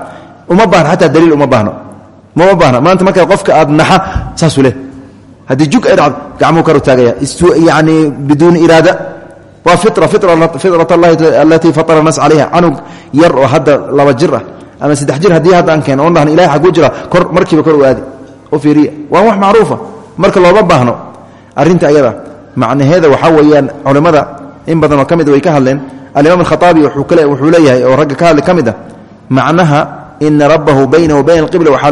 uma baahno xataa daliil uma baahno. Mama baahna. Maanta marka qofka aad naxa saasuu leh. Haddii jug ay dhacdo gacmuu karu taagaya yani biduuni iraada waa allahi alatii fatara nas calayha canug yar oo hadda laba jir ah ama saddex jir haddii hadda aan keeno on dhahna ilahay xaguu jira kor markiiba kor aadi. U fiiriya. Waa wax macruufa. Marka looma baahno arrinta ayada macnaheeda waxaa weeyaan culimmada in badan oo ka mid way ka hadleen. Alimaam alkhaaabi wuxuu leeyahay oo ragga ka hadli ka mid a macnaha ina rabbahu baynahu bayna alqibla. Waxaa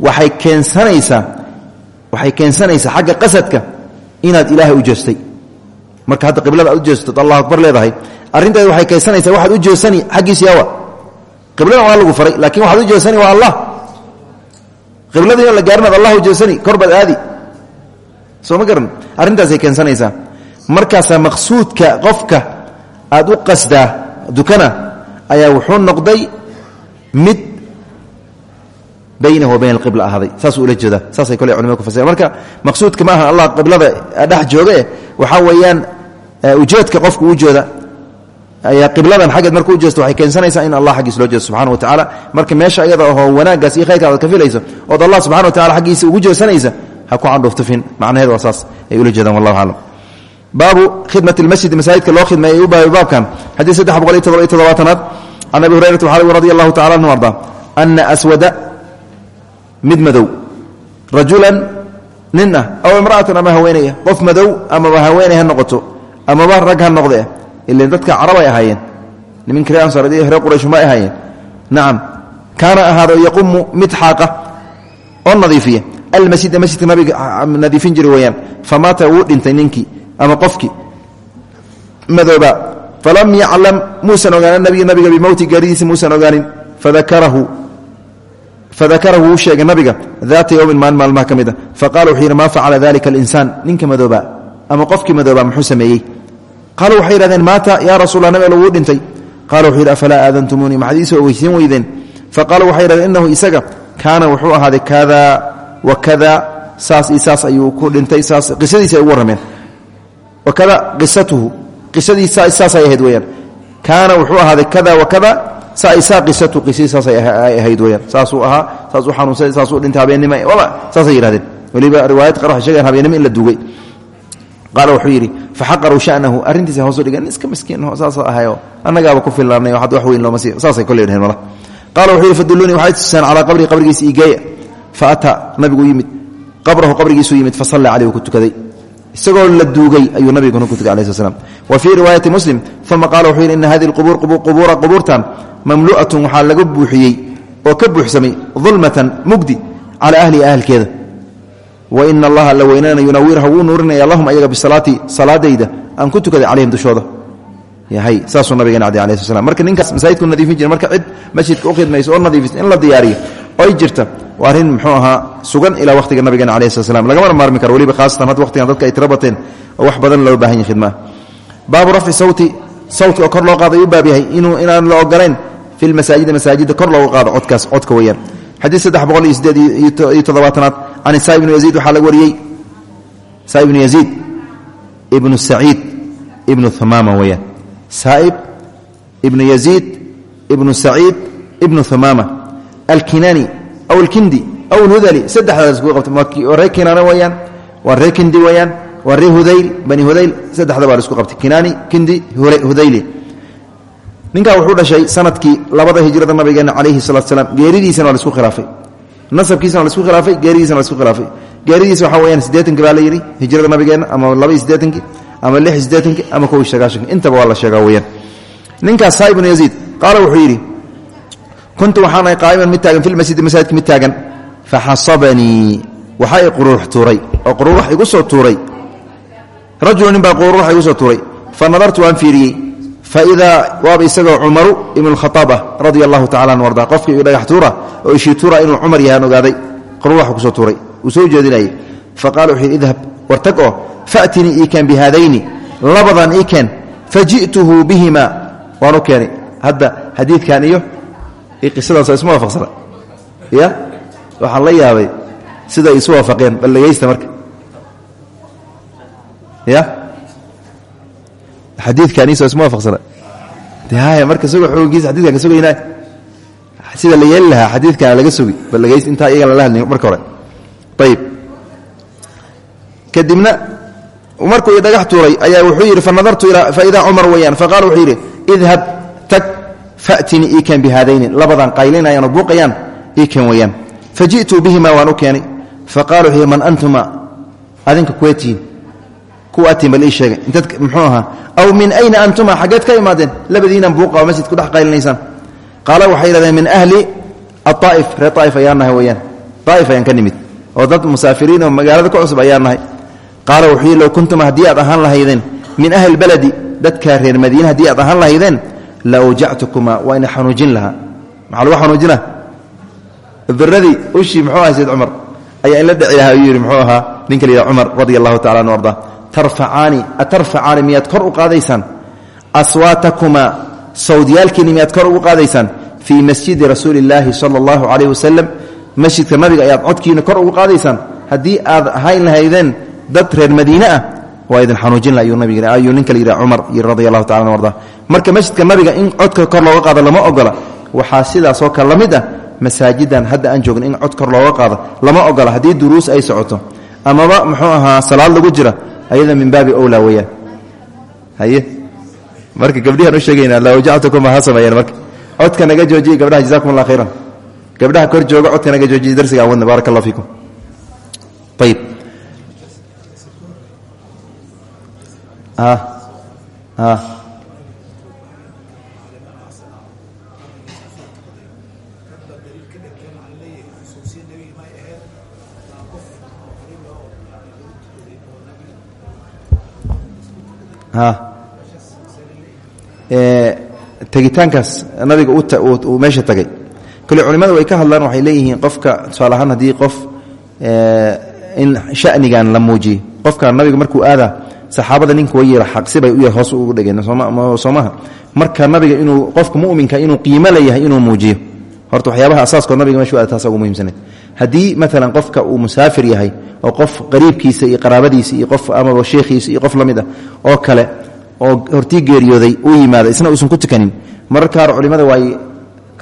waxay keensanaysaa waxay keensanaysaa xagga qasadka inaad ilaahay u jeestay. Marka hadda qiblada aad u jeestad allah akbar leedahay. Arrinteeda waxay keensanaysaa waxaad u jeesani xaggiis yaawa qibladan waa lagu faray laakiin waxaad u jeesani waa allah. Qiblada la gaarinaad allah u jeesani korbaad aadi. Soo ma garan? Arrintaasay keensanaysaa. Markaasaa maqsuudka qofka aad u qasdaa dukana ayaa wuxuu noqday mid baynahu wa bayna alqibla ahaaday saasuu ula jeedaa. Saasay kole culimada ku fasireen. Marka maqsuudka ma aha allah qiblada dhex jooga eh waxaa weeyaan ujeedka qofku u jeeda ayaa qibladan xaggeed marka u jeesto waxay keensanaysaa in allah xaggiis loo jeesto subxana wa tacaala marka meesha iyada oo wanaaggaas iyo khayrka aad ka filayso ood allah subxana wa tacala xaggiisa ugu jeesanaysa ha ku candhuuftufin macnaheeda waa saas. Ay ula jeedaan wallahu aclam baabu khidmat اlmasjidi masaajidka loo khidmeeyay u baabay baabkan. Xadiid saddex boqol iyo todoba iyo toddobaatanaad. Can abi hurayrata waxaa radi allahu tacala anhu arda. Ana aswada mid madow. Rajulan nin ah aw imra'atan ama haweenaya. Qof madow amaba haweenay ha noqoto amaba rag ha noqde. Ilan dadka carabay ahaayeen. Niminka ree ansar iyo ree quraysh may ahaayeen. Nacam kaana ahaado yaqumu mid xaaqa oo nadiifiya. Almasjida masjidka nabiga nadiifin jira weeyaan. Famaata wuu dhintay ninkii ama qofkii madooba falam yaclam muusan ogaanin nabiga nabiga bimowti gaaridiisa muusan ogaanin. Fadakarahu fadakarahu wuu sheegay nabiga daata yowmin maalin maalmaha ka mid a faqala wuxuu yidhi maa facala dalika alinsaan ninka madooba ama qofkii madooba muxuu sameeyey qaaluu waxay yidhahdeen maata yaa rasulla nabi alla wuu dhintay qala wuxuu yidhi afalaa aadantumuunii maxad iisoo ogeysiin weydeen faqaaluu waxay yidhahdeen innahu isaga kaana wuxuu ahaaday kada wa kada saas iyo saas ayuu ku dhintay saas qisadiisa ay ugu warrameen wa kada qisatuhu qisadiisa saasay ahayd weyaan kaana wuxuu ahaaday kada wa kada saa qisatu qisadiis saasay ahayd weyaan saasuu ahaa saasuu xanuunsaday saasuu dhintay habeennimo waba saasay yidhahdeen weliba riwaayad qaar waxay sheegayan habeennimo in la duugay qaala wuxuu yidhi faxaqaruu shanahu arrintiisa hoosu dhigan iska miskiin saasoo ahayo annagaaba ku fillaanay had wax weyn looma sii saasay kolley dhaheen mala. Qaala wuxuu yidhi fadulluunii waxay tusaan calaa qabrii qabrigiisa igeeya fa ataa nabigu yimid. Qabrahu qabrigiisuu yimid fa salla caleyh ku tukaday isagoo la duugay ayuu nabiguna ku tukay alai sl slam wa fii riwaayati muslim uma qaala wuxuu yidhi ina hadihi qubuura qubuurtan mamlu'atun waxaa laga buuxiyey oo ka buuxsamay dulmatan mugdi calaa ahlihi ahalkeeda wa ina allaha la weynana yunawirha wuu nuurinaya allahum ayaga bisalaati salaadayda aan ku tukaday calayhim dushooda. Yahay saasuu nabigeena cadi alai sl marka ninkaas masaajidku nadiifin jira marka cid masjidka u in la diyaariyo oy jirta. Waa arrin muxuu ahaa sugan ilaa waqtiga nabigeena alayh slat slam lagamana maarmi karo weliba khaasatan hadda waqtigan dadka ay tira bateen oo wax badan loo baahan yahy khidmaa baabu rafci sawti sawtka oo kor loo qaado ayuu baab yahay. Inuu inaan la ogolayn fi lmasaajidi masaajidda kor loogu qaado codkaas codka weeyaan. Xadiid saddex boqol iyo sideed iyo toddobaatanaad. Can isaa ibnu yaziid waxaa laga wariyey. Saa ibnu yaziid ibnu saciid ibnu humaama weeyaan. Saaib ibnu yaziid ibnu saciid ibnu humaama alkinani aw alkindi aw alhudali saddexdaas iskugu qabta waa ree kinaana weeyaan waa ree kindi weeyaan waa ree hudayl bani hudayl saddexda baa la isku qabtay. Kinaani kindi hudayli. Ninkaa wuxuu dhashay sannadkii labada hijrada nabigeena calayhi salatu salaam. Geeridiisana waa la isku khilaafay. Nasabkiisana waa la isku khilaafay geeridiisana waa la isku khilaafay. Geeridiisa waxaa weyaan siddeetanki baa la yidhi hijrada nabigeenna ama laba iyo siddeetankii ama lix iyo siddeetankii ama kow iyo sagaashanki intaba waa la sheegaa weyaan ninkaas saa ibnu kuntu waxaan ahay qaa'iman mid taagan fi lmasjidi masaajidka mid taagan faxasabanii waxaa i quruurux tuuray oo quruurux igu soo tuuray rajulu nin baa quruurux igu soo tuuray fa nadartu waan fiiriyey fa idaa waaba isagoo cumaru ibnu lkhaaab ah radia allahu tacala an arda qofkii i dhagax tuura oo ishii tuura inuu cumar yahaan ogaaday quruuraxa ku soo tuuray uu soo jeedinayay fa qala wuxuu yidhi idhab war tag oo faatinii iikan bihaadayni labadan iiken faji'tuhu bihima waan u keenay hadda xadiidkan iyo qisadaas isma waafaqsana. Ya? Waxaan la yaabay sida ay waafaqeen bal dhegaysta marka. Ya? Xadiidkaniso isma waafaqsana. Haya marka suga xoogiisa xadidkan ka sugaynaa sida la yeeli lahaa xadiidkana laga sugi bal dhegaysta intaa iyagana la hadlin marka hore. Ayib kadibna markuu i dhagax ayaa wuxuu yidhi fanadartu faidaa cumar weyaan faqala wuxuu yidhi idhab tag fatinii iikan bihaadayni labadan qaylinayaan oo buuqayaan iikan weyaan faji'tu bihima waan u keenay. Faqala wuxuu yidhi man antuma? Adinka kuweetihiin kuwaatiin bal ii sheegay. Intad muxuu ahaa? Aw min ayna antuma? Xaggeed ka imaadeen. Labadiinan buuqa oo masjid ku dhex qaylinaysaan. Qaala waxay yidhahdeen min ahli aaa'if reer aa'if ayaan nahay weyaan aa'if ayaan ka nimid. Oo dad musaafiriin oo magaalada ku cusub ayaan nahay. Qaala wuxuu la awjactukuma waa ina xanuujin lahaa. Maxaa lagu xanuujina biradii ushii muxuu ahay sayd cumar. Ayaa in la dhici lahaa muxuu ahaa ninka la yidhaha cumar radia allahu tacala anu arda kor u qaadaysaan? Aswaatakumaa sawdyaalkiinni miyaad kor ugu qaadaysaan? Fii masjidi rasuuli illaahi sala allahu calayh nabiga ayaad codkiina kor ugu qaadaysaan? Haddii aad ahayn lahaydeen dad reer madiine ah waa idin xanuujin la ayuu ninka la yidhaha cumar radi allahu marka masjidka nabiga in codka kor looga qaado lama ogola waxaa sidaasoo kale la mid ah masaajidan hadda aan joogin in cod kor looga qaado lama ogola. Haddii duruus ay socoto amaba muxuu ahaa salaad lagu jira ayada min baabi owlaa weyaan haye? Marka gabdhihaan u sheegayna lawjactukum ha sameeyeen marka. Codka naga joojiye gabdhaha jazakum khayran. Gabdhaha kor jooga codka naga joojiye darsiga aan wadna fiikum. Ayib tegitaankaas nabiga uu meesha tagay. Kole culimadu way ka hadlaan waxay leeyihiin qofka tusaale ahaan haddii qof in shanigan la muujiye qofka nabiga markuu aada saxaabada ninka way yara xaqsibay u hoos ugu dhegeen soomaha marka nabiga inuu qofka muminka inuu qiimo leeyahay inuu muujiyo. Horta waxyaabaha asaaskoo nabiga meeshu aada taasa ugu muhimsaneed haddii maalan qofka uu musaafir yahay oo qof qariibkiisa iyo qaraabadiisa iyo qof amaba sheekhiisa iyo qof la ah oo kale oo hortii geeriyooday uu yimaada isna uusan ku tukanin. Mararka qaar culimada waay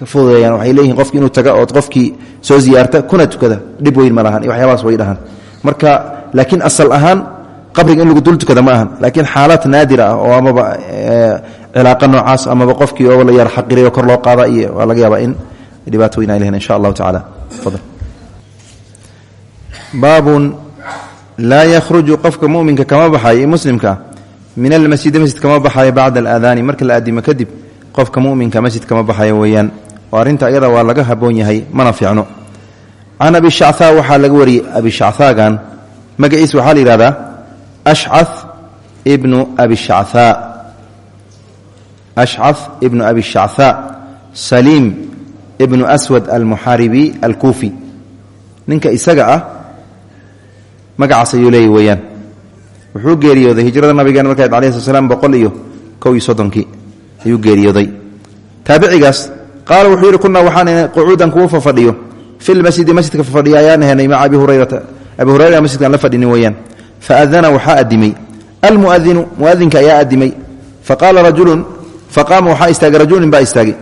fududeeyaan waxay leeyihiin qofki inuu taga ood qofkii soo ziyaarta kuna tukada. Dhib weyn ma lahan waxyaabahaas way dhahaan. Marka laakiin asal ahaan qabriga in lagu dul tukada ma ahan. Laakiin xaalad naadira ah oo amaba cilaaqa noocaas amaba qofkii oo la yar xaqirayo kor loo qaada iyo waa laga yaabaa in dhibaato weyn ay lehin insha allahu tacala fadl baabun laa yakhruju qofka muminka kama baxayo muslimka min almasjidi masjid kama baxayo bacda alaadaani marka la aadimo kadib qofka muminka masjid kama baxayo weeyaan. Oo arrinta ayada waa laga haboon yahay mana fiicno. Can abi shachaa waxaa laga wariyey abi shacaagan magaciisa waxaa la yihahdaa ashca ibnu abi shachaa ashca ibnu abi shachaa saliim ibnu aswad magacaas ayuu leeyay weeyaan. Wuxuu geeriyooday hijrada nabigeena marka alai sl slam boqol iyo kow iyo soddonkii ayuu geeriyooday. Taabicigaas qaala wuxuu yidhi kunaa waxaan qucuudan kuwa fafadhiyo. Fi lmasjidi masjidka fafadhiya ayaan abi hurayrata abi hurayra masjidkaan la fadhinin weeyaan. Faadana waxaa adimay almuadinu muadinka ayaa adimay faqaala rajulun faqaama waxaa istaagay rajulun baa istaagay.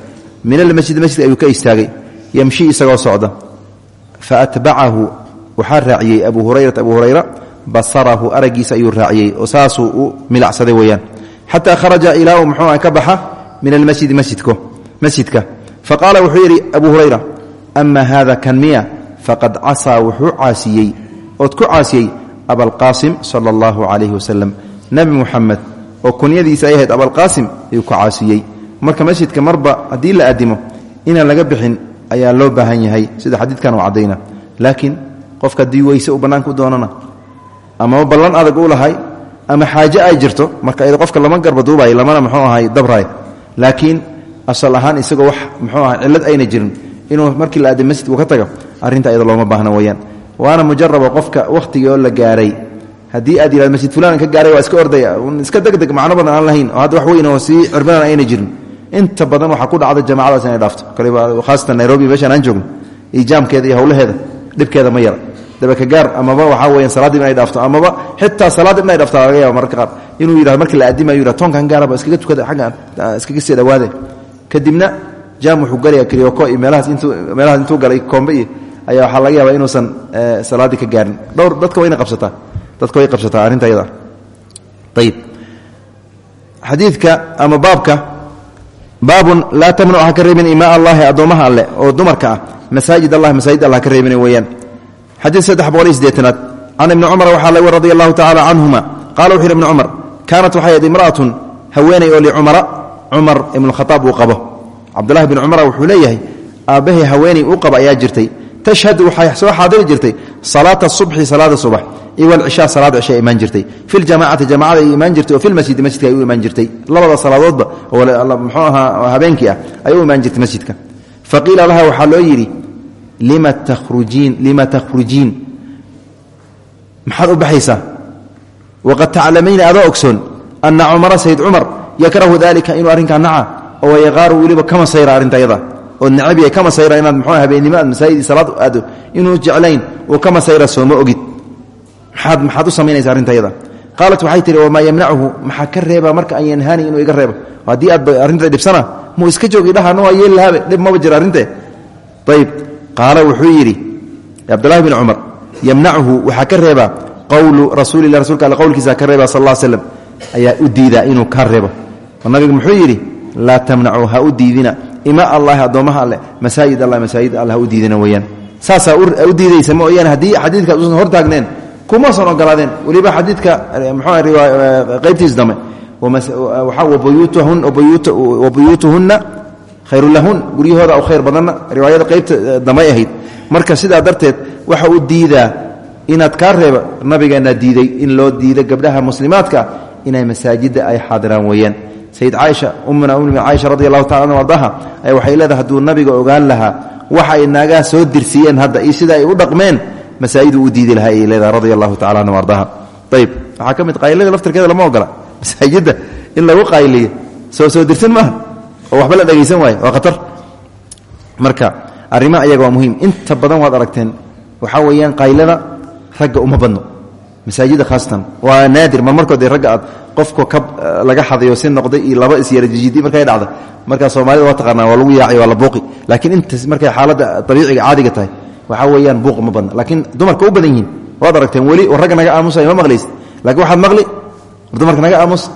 Min almasjidi masjid ayuu ka istaagay. Yamshi isagoo socda. Faatbacahu waxaa raaciyey abu hurayrata abu hurayra basarahu aragiisa ayuu raaciyey oo saasuu u milacsaday kharaja ilaa uu muxuu ka baxa min masjidka faqaala wuxuu abu hurayra ama hada kan miya? Faqad casaa wuxuu caasiyey. Ood ku caasiyey abalqaasim sala allahu calayhi wasalam nebi muxamed oo kunyadiisa ay ahayd abalqaasim ayuu ku caasiyey. Marka masjidka marba haddii la aadimo inaan laga bixin ayaa loo baahan yahay. Sida xadiidkan uu caddayna. Laakiin qofka haddii weyse uu doonana. Amaba ballan adag u lahay ama xaaje ay jirto marka iyada qofka lama garbaduubay lamana muxuu ahay dabraay laakiin asal ahaan isagoo wax muxuu ahay cillad ayna jirin. Inuu markii la aadimo masjidka uu ka tago arrinta iyada looma baahna weeyaan waana mujarabo qofka wakhtigii oo la gaaray. Haddii aad yihahdo masjid fulan ka gaaray waa iska ordaya iska degdeg macno badan aan lahayn oo hadda wax weyn oo sii cirbadan ayna jirin. Inta badan waxaa ku dhacda jamacadaas inay dhaafto. Khaasatan nairobi meeshaan aan joogno ijaamkeeda iyo howlaheeda dhibkeeda ma yara dabakagaar amaba waxaa weyan salaaddiib inay dhaafto amaba xitaa salaaddiib inay dhafto laga yaaba qaar. Inuu yidhahdo markii la aadimayo yidhahdo toonkan gaaraba iskaga tukada xagga iskaga sii dhawaade kadibna jaam wuxuu krioko iyo meelahaas meelahaas intuu galay koombe ayaa waxaa laga yaabaa inuusan salaaddii ka gaarin. Dhowr dadka wayna qabsataa. Dadka way qabsataa arrinta ayada ayib ama baabka baabun laa tamnacu ha ka reebin imaa allahi addoommaha alle oo dumarka ah masaajid allahi masaajid alla ha ka reebina weeyaan. Xadiid saddex boqol iyo siddeetanaad. Can ibni cumar waxaa laga radi allahu tacala canhuma qala wuxu yhi ibni cumar kaanat waxay ahayd imra'atun haweeney oo licumara cumar ibnukhataab uu qabo. Cabdullahi bn cumara wuxuu leeyahay aabbahay haweeney uu qaba ayaa jirtay tashhadu waxay soo xaadiri jirtay salaata subxi salaada subax iyo walcishaa salaada cisha imaan jirtay fi ljamacati jamacada ay imaan jirtay oo filmasjidi masjidka ay u imaan jirtay labada salaadoodba oo muxuu ahaa habeenkii ah ay u imaan jirtay masjidka faqiila laha waxaa loo yidhi lima takhrujiin lima takhrujiin maxaad u baxaysaa waqad taclamayna adoo ogsoon ana cumara sayd cumar yakrahu dalika inuu arrinkaa naca oo nacabiya kama sayra inaad muxuu habeennimo aad salaad aado inuu jeclayn uu kama sayra sooma ogid. Maxaad maxaad u samaynaysa arrintayada qaalat waxay tihi wamaa yamnacuhu? Maxaa ka reebaa marka an yanhaani inuu iga reebo? Haddii aad arrinta dhibsana muu iska joogi dhaha no waa yeeli lahaabe dhib maba jira arrintee ayib qaala wuxuu yidhi cabdullahi bin cumar yamnacuhu waxaa ka reebaa qowlu rasuulilah rasulka alle qowlkiisa ka reebaa sal alla slam ayaa u diidaa inuu ka u ima allahi addoommaha alle masaajid allah masaajid alle ha u diidina weeyaan. Saasaa u diidaysa mooyaane haddii xadiidkaas usan hor taagneen kumasan ogolaadeen weliba xadiidka mxuqaybtiis dambe. Wabuyuutuhunna khayru lahun. Guryahooda u khayr badanna riwaayada qaybta dambay ahayd. Marka sidaa darteed waxa uu diidaa inaad kaa reeba nabigeenna diiday in loo diida gabdhaha muslimaadka inay masaajidda ay xaadiraan weeyaan sayid caaisha ummuna ummi caaisha radi allahu taala an ardaha waxay leedahay hadduu nabiga ogaan lahaa waxa ay naagaha soo dirsiiyeen hadda iyo sida ay u dhaqmeen masaaiduu u diidi lahaa ayay leedahay radia allahu tacala anhu ardaha. Ayib waxaa ka mid qaylada laftirkeeda lama ogola. Masaajidda in lagu qayliyo soo soo dirsan maaha oo waxba la dhegaysan waayo waa khatar. Marka arrimaha ayaga waa muhiim. Inta badan waad aragteen waxaa ragga uma badno masaajidda khaasatan waa naadir marmarkood dee ragga aad qofka ka laga xadayo si noqday iyo laba isyarajijidi markay dhacda markaa soomaalida waa taqaanaa waa lagu yaaci waa la buuqi laakiin intas markay xaaladda dabiiciga caadiga tahay waxaa weeyaan buuq ma badna. Laakiin dumarka u badan yihiin waad aragteen weli war naga aamusayo ma maqlaysid. Lakiin waxaad maqli dumarka naga aamus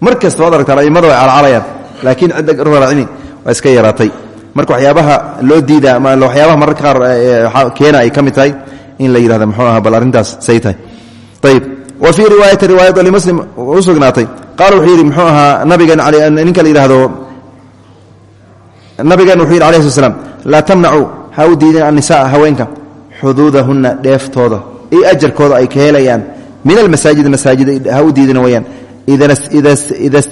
mar kasta waad aragtaan way calcalayaan laakiin cidda raracini waa iska yaraatay. Marka waxyaabaha loo diida ama waxyaabaha mararka qaar keena ay ka mid tahay in la yidhahda muxuu aha bal arrintaas say tahay. Wa fii riwaayati riwaayada limuslim u sugnaatay. Qaala wuxuu yidhi muxuu ahaa nabigan ninka la yidhahdo nabigan wuxuu yidhi alayh sl slam laa tamnacu ha u diidin annisaa haweenka. Xuduudahunna dheeftooda. Iyo ajarkooda ay ka helayaan. Min almasaajid masaajid ha u diidina weyaan ida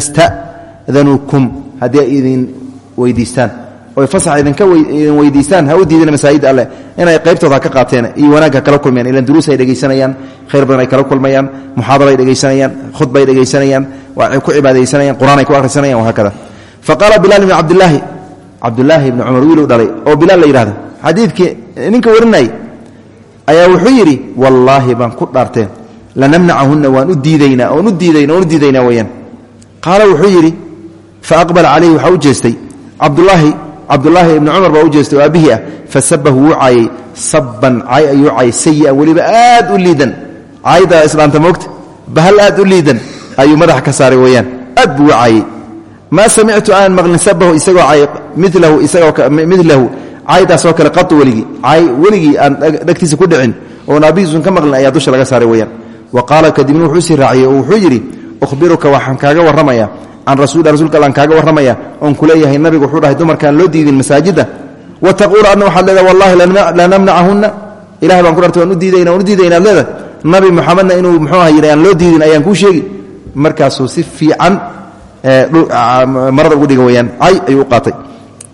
sta'danukum haddii ay idin weydiistaan oy fasax idinka idin ha u diidina masaajid alleh inay qaybtooda ka qaateen iyo wanaag ha kala kulmayaan ilan duruus ay dhegaysanayaan khayr badan ay kala kulmayaan muxaadaro ay dhegaysanayaan khudba ay dhegaysanayaan waxay ku cibaadaysanayaan qur'aan ay ku akhrisanayaan wahaakada faqaala bilaal ibni cabdilaahi cabdulaahi ibni cumar wiiluu dhalay oo bilaal la yidhahdo xadiidkii ninka warinayay ayaa wuxuu yidhi wallaahi baan ku dhaarteen lanamnacahunna waan u diidaynaa oon u diidayna oon u diidaynaa weyaan qaala wuxuu yidhi fa aqbala calayhi waxaa u jeestay cabdulaahi ibni cumar baa u jeestay oo aabbihii ah fa sabahu wuu caayay sabban caay ayuu caayay sayi'an weliba aad u liidan. Caayda islaamta moogta bahal aad u liidan? Ayuu madaxa ka saaray weyaan aad buu u caayay maa samictu aan maqlin sabahu isagoo caay milahu isagoomilahu caaydaasoo kale qatu weligii. Caay weligii aan dhegtiisa ku dhicin oon aabbihiisun ka maqlin ayaa dusha laga saaray weyaan wa qaala kadibna wuxuu sii raaciyey oo wuxuu yidhi ukhbiruka waxaan kaaga warramayaa can rasuuli rasulka allaan kaaga warramaya oon kuleeyahay nabigu wuxuu dhahay dumarkaan loo diidin masaajidda wa taquulu adna waxaad leedahay wallahi lanamnacahunna ilahay baan ku u diidayna u diidayna ad nabi muxamedna inuu muxuu aha loo diidin ayaan kuu sheegi. Markaasuu si fiican marada ugu dhiga weyaan cay ayuu u qaatay.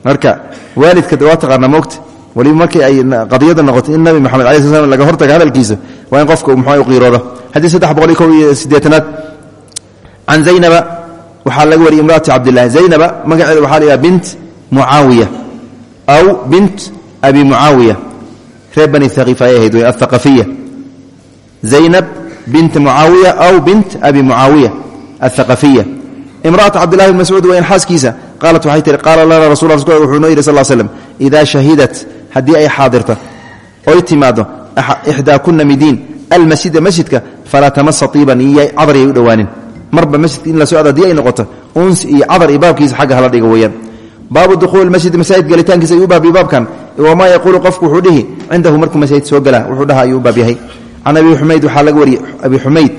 Marka waalidka de waa taqaanaa moogta waliba ay qadiyada noqotay in nabi moxamed ala sl laga hortaga hadalkiisa waa qofka mxu qiiroodo. Xadii saddex iyo kob iyo zaynaba waxaa laga wariyay imraati cabdillahi zaynaba magaceeda waxaa la bint mucaawiya aw bint abi mucaawiya reer bani haqiif ayay ahayd bint mucaawiya aw bint abi mucaawiya athaqafiya imraata cabdillahi bn mascuud weyn xaaskiisa qaalat waxay tihi qaala lana rasul wuxuu noo yidhi sal slm idaa shahidat haddii ay xaadirto oy timaado ixdaa kuna midiin almasjida masjidka falaa tamasa iiban iyo cadar yay u marba masjidka in la socdo haddii ay noqoto. Uns iyo cadar iyo baabkiisa xagga hala dhiga weeyaan. Baabu duhuuli masjid masaajid galitaankiisa ayuu baabiy baabkan. Wamaa yaquulu qofku wuxuu dhihi cindahu markuu masaajid soo gala wuxuu dhaha ayuu u baab yahay can abi xumayd waxaa laga wariyey abi xumayd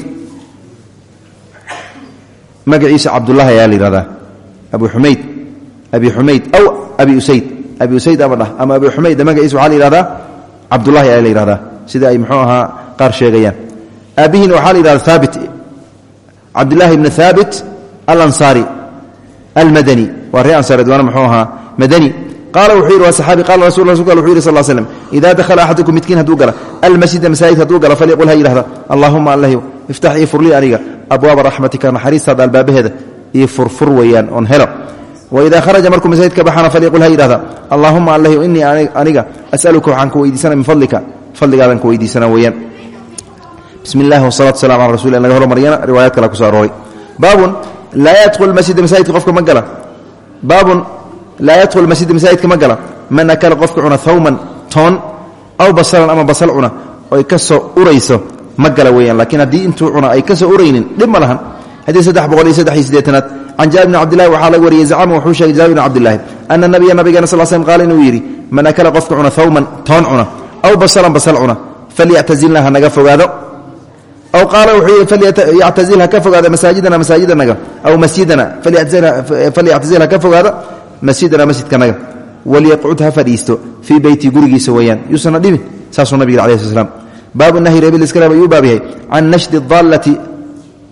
magaciisa cabdulahi ayaa la yihahdaa abu xumayd abi xumayd aw abi usayd. Abi usayd ama dhah ama abi xumayd magaciisa waxaa la yihahdaa cabdulahi ayaa la yihahdaa sida ay muxuu ahaa qaar sheegayaan. Aabihiina waxaa la yihahda haabit cabdillaahi bni haabit alansaari almadani. Waa ree ansaareed waana muxuu ahaa madani. Qaala wuxuu yidhi waa saxaabi qala rasul rasulka wuxu yidhi sal l slm idaa dakhala axadukum midkiin hadduu gala almasjida masaajid hadduu gala falyaqul ha yidhahda allahuma allahyow iftax ii furlii aniga abwaaba raxmatika naxariistaada albaabaheeda ii furfur weeyaan oon helo waidaa kharaja markuu masaajid ka baxana falyaqul ha yidhahda allahuma allahyow innii aniga as'aluka waxaan ku weydiisana min fadlika bismi illahi wasalatu wasalam cala rasul laga hormaryana riwaayaad kale kuso arooray. Baabun laa yadkhul masjida masaajidka qofka ma gala. Baabun laa yadkhul masjida masaajidka ma gala. Man akala qofka cuna hawman toon aw basalan ama basal cuna oy ka soo urayso ma gala weeyaan. Laakiin haddii intuu cuna ay ka soo uraynin dhib ma lahan. Xadiid saddex boqol iyo saddex iyo siddeetanaad can jaabir bni cabdillahi waxaa laga wariyey zacama wuxuu sheegay jaabir bni cabdillahi ana nabiya nabigeena sal slm qaala inuu yidhi man akala qofka aw qaala wuxuu yidhi falyactazil ha ka fogaado masaajidana masaajidanaga aw masjidana falyactazil ha ka fogaado masjidana masjidkanaga walyaqcud ha fadhiisto fii beyti gurigiisa weeyaan yuusana dhibin saasuu nabig yidhi alai sl slam baabu nahyi reebil iska reeb ayuu baab yahay can nashdi daallati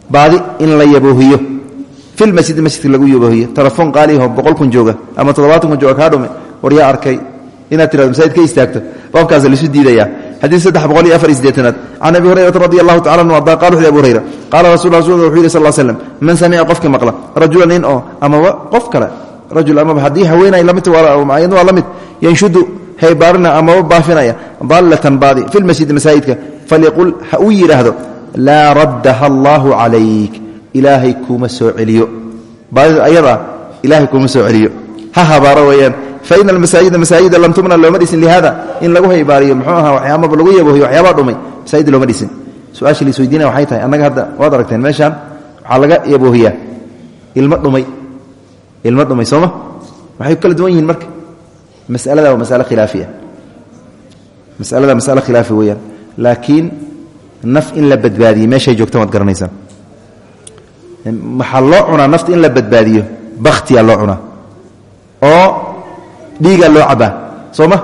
baadi in la yaboohiyo filmasjidi masjidka lagu yaboohiyo telefoon qaaliyaho boqol kun jooga ama toddobaatan kun jooga inaad tirado masaajid ka istaagto baabkaasa laisu diidayaa xadiid saddex boqol iyo afar iyo sideetanaad can abi hurayrata wuxu abu hurayra qaala rasul rasulka wuxuu yihi sal man samica qofkii maqla rajula nin oo amaba qof kale rajul amaba haddii haweenay la mid ayadna waa la mid yanshudu haybaarina amaba baafinaya dallatan baadi fi lmasjidi masaajidka falyaqul ha uu raddaha allaahu calayk ilaahay kuma soo celiyo. Baadida ayadaa kuma soo ha habaaro weeyaan faina almasaajida masaajida lam tubna looma dhisin lihada in lagu haybaariyo muxuu ahaa waxyaamaba lagu yabohiyo waxyaabaa dhumay masaajid looma dhisin su'aasha la isweydiinaya waxay tahay annaga hadda waad aragteen meeshaan waxaa laga yaboohiyaa ilmo dhumay ilmo dhumay sooma waxay kala duwan yihiin marka masalada waa masale khilaafiya masalada masale khilaafi laakiin naf in la badbaadiyo meeshay joogtaan waad garanaysaan maxaa loo cunaa in la badbaadiyo bakhtiyaa loo cunaa oo dhiigaa loo cabaa soo ma?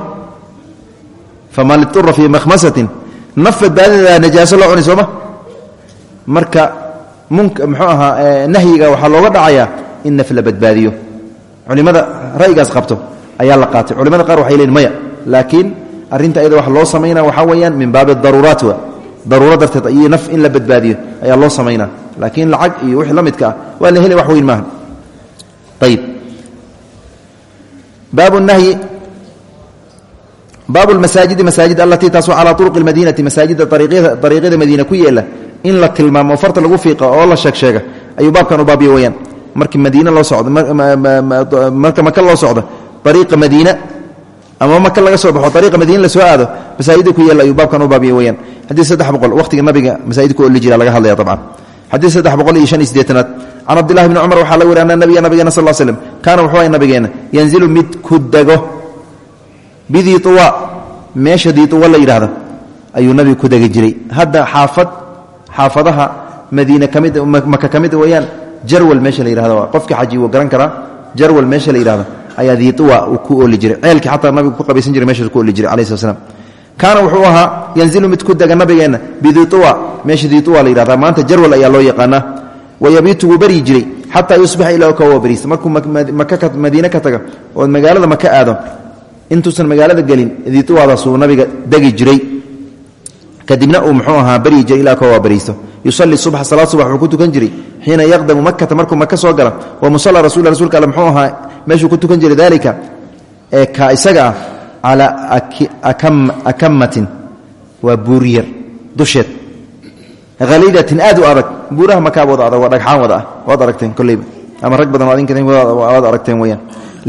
Faman itura fii makhmasatin naf badbaadideeda najaaso loo cunay sooma marka munk muxuu ahaa nahyiga waxaa looga dhacayaa in naf la badbaadiyo. Culimada ra'yigaas qabto ayaa la qaatay. Culimada qaar waxay leeyiin maya laakiin arrinta ayada wax loo samaynaa waxaa weeyaan min baabi daruuraat wa. Daruuro darteed iyo naf in la badbaadiyo ayaa loo samaynaa laakiin lacag iyo wixii la midka ah waa la heli wax weyn maaha ayib baabu lmasaajidi masaajid allatii taasu calaa turuqi lmadiinati masaajidda ariiqyada madiina ku yeela in la tilmaamo farta lagu fiiqa oo la sheeg sheega ayuu baabkan u baabiya weyaan markii madiine loo socdo marka maka loo socdo ariiqa madiina ama maka laga soo baxo ariiqa madiina la soo aado masaajida ku yeela ayuu baabkan u baabiya weyaan xadiid saddex boqol waqtiga nabiga masaajid ku oli jira laga hadlaya dabcan xadiid saddex boqol iyo shan iyo sideetanaad can cabdillahi bni cumar waxaa laga wari ana nabiya nabigeena sal l slm kaana wuxuu ay nabigeena yanzilu mid ku dego bidii uwa meesha dii uwa la yidhaahdo ayuu nabigu ku degi jiray. Hadda xaafad xaafadaha madiine ka mid maka ka mid weeyaan jarwal meesha la yihahdo qofkii xaji wuu garan karaa jarwal meesha la yihahdo ayaa diiuwa uu ku oli jiray. Ceelkii xataa nabigu ku qabaysan kaana wuxuu ahaa yanzilu mid ku dega nabigeenna bidiuwa meesha diuwa la yihahda maanta jarwal ayaa loo yaqaanaa. Wayabiitu wuu baryi jiray xataa yusbixa ilaa ka bariista markuu madiine ka taga ood magaalada maka aado intuusan magaalada gelin diuwadaasuu nabiga degi jiray. Kadibna uu mxuu ahaa baryi jiray ilaa ka bariisto yusalii subxa salaad subax wuxuu ku tukan jiray. Xiina yaqdamu makata markuu maka soo gala wa musala rasul rsulka alle mxuu ku tukan jiray dalika ee ka isaga ah calaa akamatin waa buuryar dusheed halidatin aad u adag buuraha makaab wada adag waa dhagxaan wada ah waad aragteen koleyba ama rag badan waad aragteen weyaan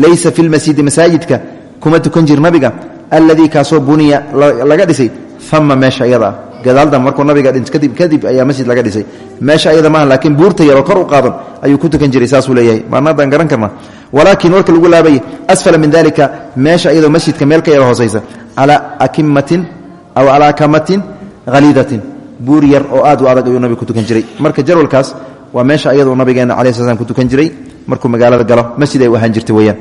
laysa fi lmasjidi masaajidka kuma tukan jir nabiga alladii kaasoo buniya laga dhisay ama meesha iyada gadaaldan markuu nabiga kadib ayaa masjid laga dhisay. Meesha ayada maaha laakiin buurta yaroo kor u qaadan ayuu ku tukan jiray saasuu leeyahay. Maanadaan garan karna. Walaakin warka lagu laabayay asfala min dalika meesha iyadoo masjidka meel ka yaro hoosaysa. Calaa akimatin aw calaa akamatin haliidatin buur yar oo aad u adag ayuu nabiga ku tukan jiray. Marka jarwalkaas waa meesha ayadoo nabigeena cala sl slam ku tukan jiray. Markuu magaalada galo masjid ay u ahaan jirtay weyaan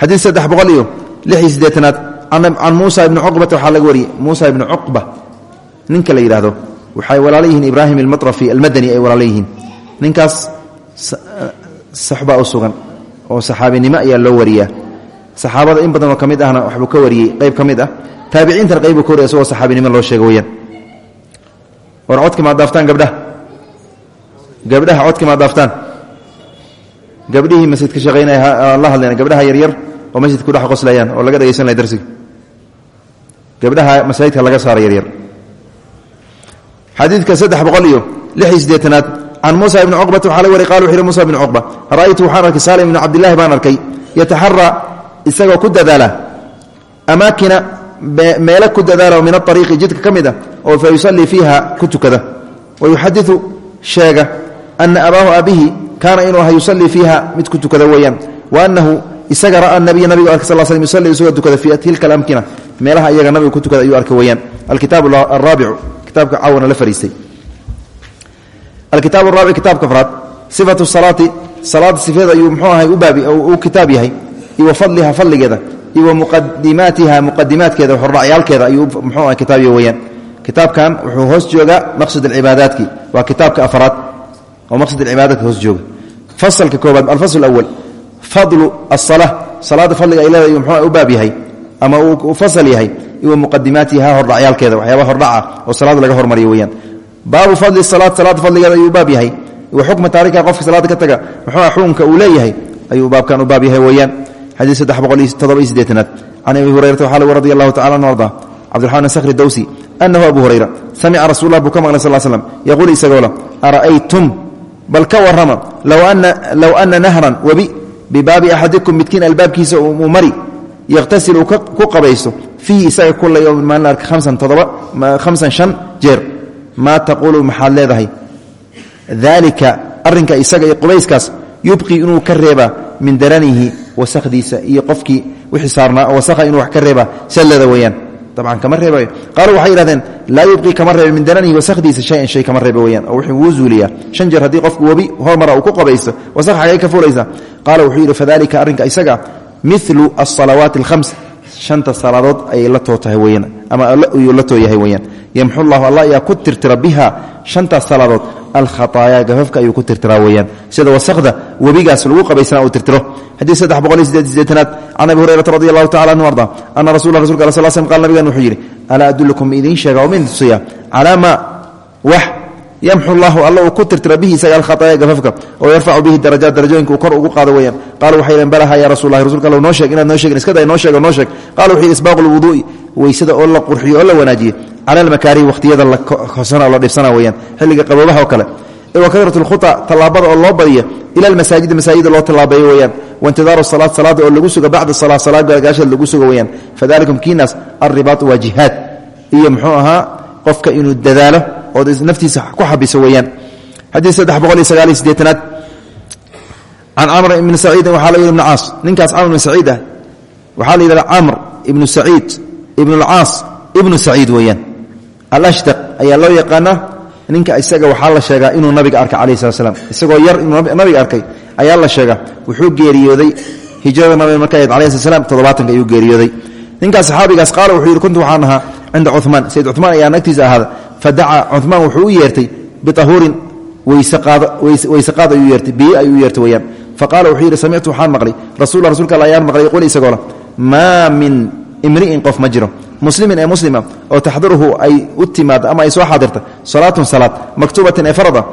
xadiid saddex boqol iyo lix iyo siddeetanaad. Can muusa ibni cuqbata waxaa laga wariyey muusa ibni cuqba ninka la yidhaahdo waxay walaalo yihiin ibraahim almatrafi almadani ay walaalo yihiin ninkaas saxbaa u sugan oo saxaabinimo ayaa loo wariyaa. Saxaabada in badan oo ka mid ahna waxbuu ka wariyey qayb ka mid ah taabiciintana qaybbuu ka wariya isagoo saxaabinimo loo sheega weyaan war codka maad daaftaan gabdhaha? Gabdhaha codka maad daaftaan? Gabdhihii masjidka shaqaynaya la hadleen gabdhaha yaryar oo masjidka kudhex qoslayaan oo laga dhegaysan lahay darsiga. Gabdhaha masaajidka laga saara yaryar xadiidka saddex boqol iyo lix iyo siddeetanaad can muusa ibni cuqbata waxaa la wari qala wuxu yhi musa bni cuqba ra'aytu waxaan arkay saalim ibni cabdillahi baan arkay yataxaraa isagoo ku dadaala amaakina meelo ku dadaala min aariiqi jidka ka mid ah oo fa yusallii fiiha ku tukada. Wa yuxadiu sheega ana abaahu abihi kaana inuu aha yusallii fiiha mid ku tukada weeyaan wa anahu isaga ra'a nabiya nabigu arkay sal slm yusalli isagoo tukada fii tilka alamkina meelaha iyaga nabiga ku tukada ayuu arkay weeyaan. Alkitaab araabicu kitaabka caawana la fariistay. Alkitaab araabic kitaabka afraad. Sifatu salaati salaada sifeed ayuu mxuu ahay ubaabi uu kitaab yahay. Iyo wa fadliha fadligeeda iyo wa muqadimaatiha muqadimaadkeeda hordhacyaalkeeda ayuu mxuu ahay kitaabya weyaan kitaabkan wuxuu hoos joogaa maqsad alcibaadaatki waa kitaabka afraad oo maqsad alcibaadaadka hoos jooga. Fasalka koobaad alfasl awal fadlu asala u iyo muqadimaatiha hordhacyaalkeeda waxyaaba hordhaca oo salaada laga hormariyo weyaan baabu fadli salaat salaada fadligeeda ayuu baab yahay. Wa xukma taarika qofka salaada ka taga muxuu xukunka uu leeyahay ayuu baabkan u baab yahay weeyaan. Xadiid siddeetanaad. Can abi hurayrata waxaa lagu radi allahu tacala anu arda cabdiraxmaan sakhri dawsi anahu abu hurayra samica rasulah buu ka maqlay sal slam yaquul isagoo la ara'aytum? Bal ka warrama low ana nahran webi bibaabi axadikum midkiin albaabkiisa uu mari yaqtasil uu ku qabaysto fiihi isaga kula yowmin maalin arka hamsan shan jeer maa taquulu maxaad leedahay daalika arrinka isaga iyo qubayskaas yubqi inuu ka reebaa min daranihi wasakdiisa iyo qofkii wixii saarnaa wasakha inuu wax ka reebaa sallada weeyaan dabcan kama reebayo qaaluu waxay yidhahdeen laa yubqi kama reeba min daranihi wasakdiisa shayan shay kama reeba weyaan oo wuxuu wuu zuuliyaa shan jeer haddii qofku webi hormara uu ku alhams shanta salaadood ayay la too tahay weyaan ama ayuu la too yahay weyaan yamxu llahu allah ayaa ku tirtira biha shantaas salaadood. Alkhataayaa gafafka ayuu ku tirtiraa weyaan sida wasakda webigaas lagu qabaysana uu tirtiro. Xadiid saddex boqol iyo sideed sideetanaad can abi hurayrata radi allahu tacala anhu arda ana rasula rasulka al sl slm qal nabigan wuxuu yidhi alaa adulukum ma idiin sheega oo ma idin tusiya calaa maa wax yamxu llahu alla uu ku tirtira bihi isaga alkhataaya gafafka oo yarfacu bihi darajaat darajooyinka uu kor ugu qaado weyaan qalu waxay dheen balaha ya rasullahi rasulka alla noo sheeg inaad noo sheegin iska day noo sheego noo sheeg. Qala wuxuu isbaaqu lwuduu'i weysada oo la qurxiyo oo la wanaajiye cala almakaarihi wakhtiyada la hosana la dhibsana weyaan xilliga qaboobaha oo kale. Wa karat lkhuta tallaabada oo loo badiya ila almasaajidi masaajida loo tallaabeeyo weyaan waintidaaru salaat salaada oo lagu sugo bacda salaa salaad gaagaasheed lagu sugo weyaan fadalikum kiinaas alribaatu waa jihaad. Iyo muxuu ahaa qofka inuu dadaalo ood naftiisa ku xabiso weyaan xadiid saddex boqol iyo sagaal iyo sideetanaad can camr ibn caas. Ninkaas camr ibn saciid ah waxaa la yidhahda camr ibnu saciid ibn alcaas ibnu saciid weeyaan. Alashtaq ayaa loo yaqaanaa ninka isaga waxaa la sheegaa inuu nabiga arkay calayhi salat slam isagoo yar inuu nabiga arkay ayaa la sheegaa wuxuu geeriyooday hijrada nabiga marka ahayd alayhi slat ayuu geeriyooday. Ninkaas saxaabigaas qaala wuxuu yidhi kuntu waxaan ahaa cinda cumaan sayid cumaan ayaan agtiisa ahaada fadacaa cumaan wuxuu u yeertay biahuurin weyseqaad ayuu yeertay biyo ayuu yeertay weyaan faqaala wuxuu yidhi samictu waxaan maqlay. Rasul rasuulka alla ayaan maqlay qul isagoo le maa min imri'in qof ma jiro. Muslimin ee muslima oo taxduruhu ay u timaado ama ay soo xaadirta salaatun salaad maktuubatin ee farada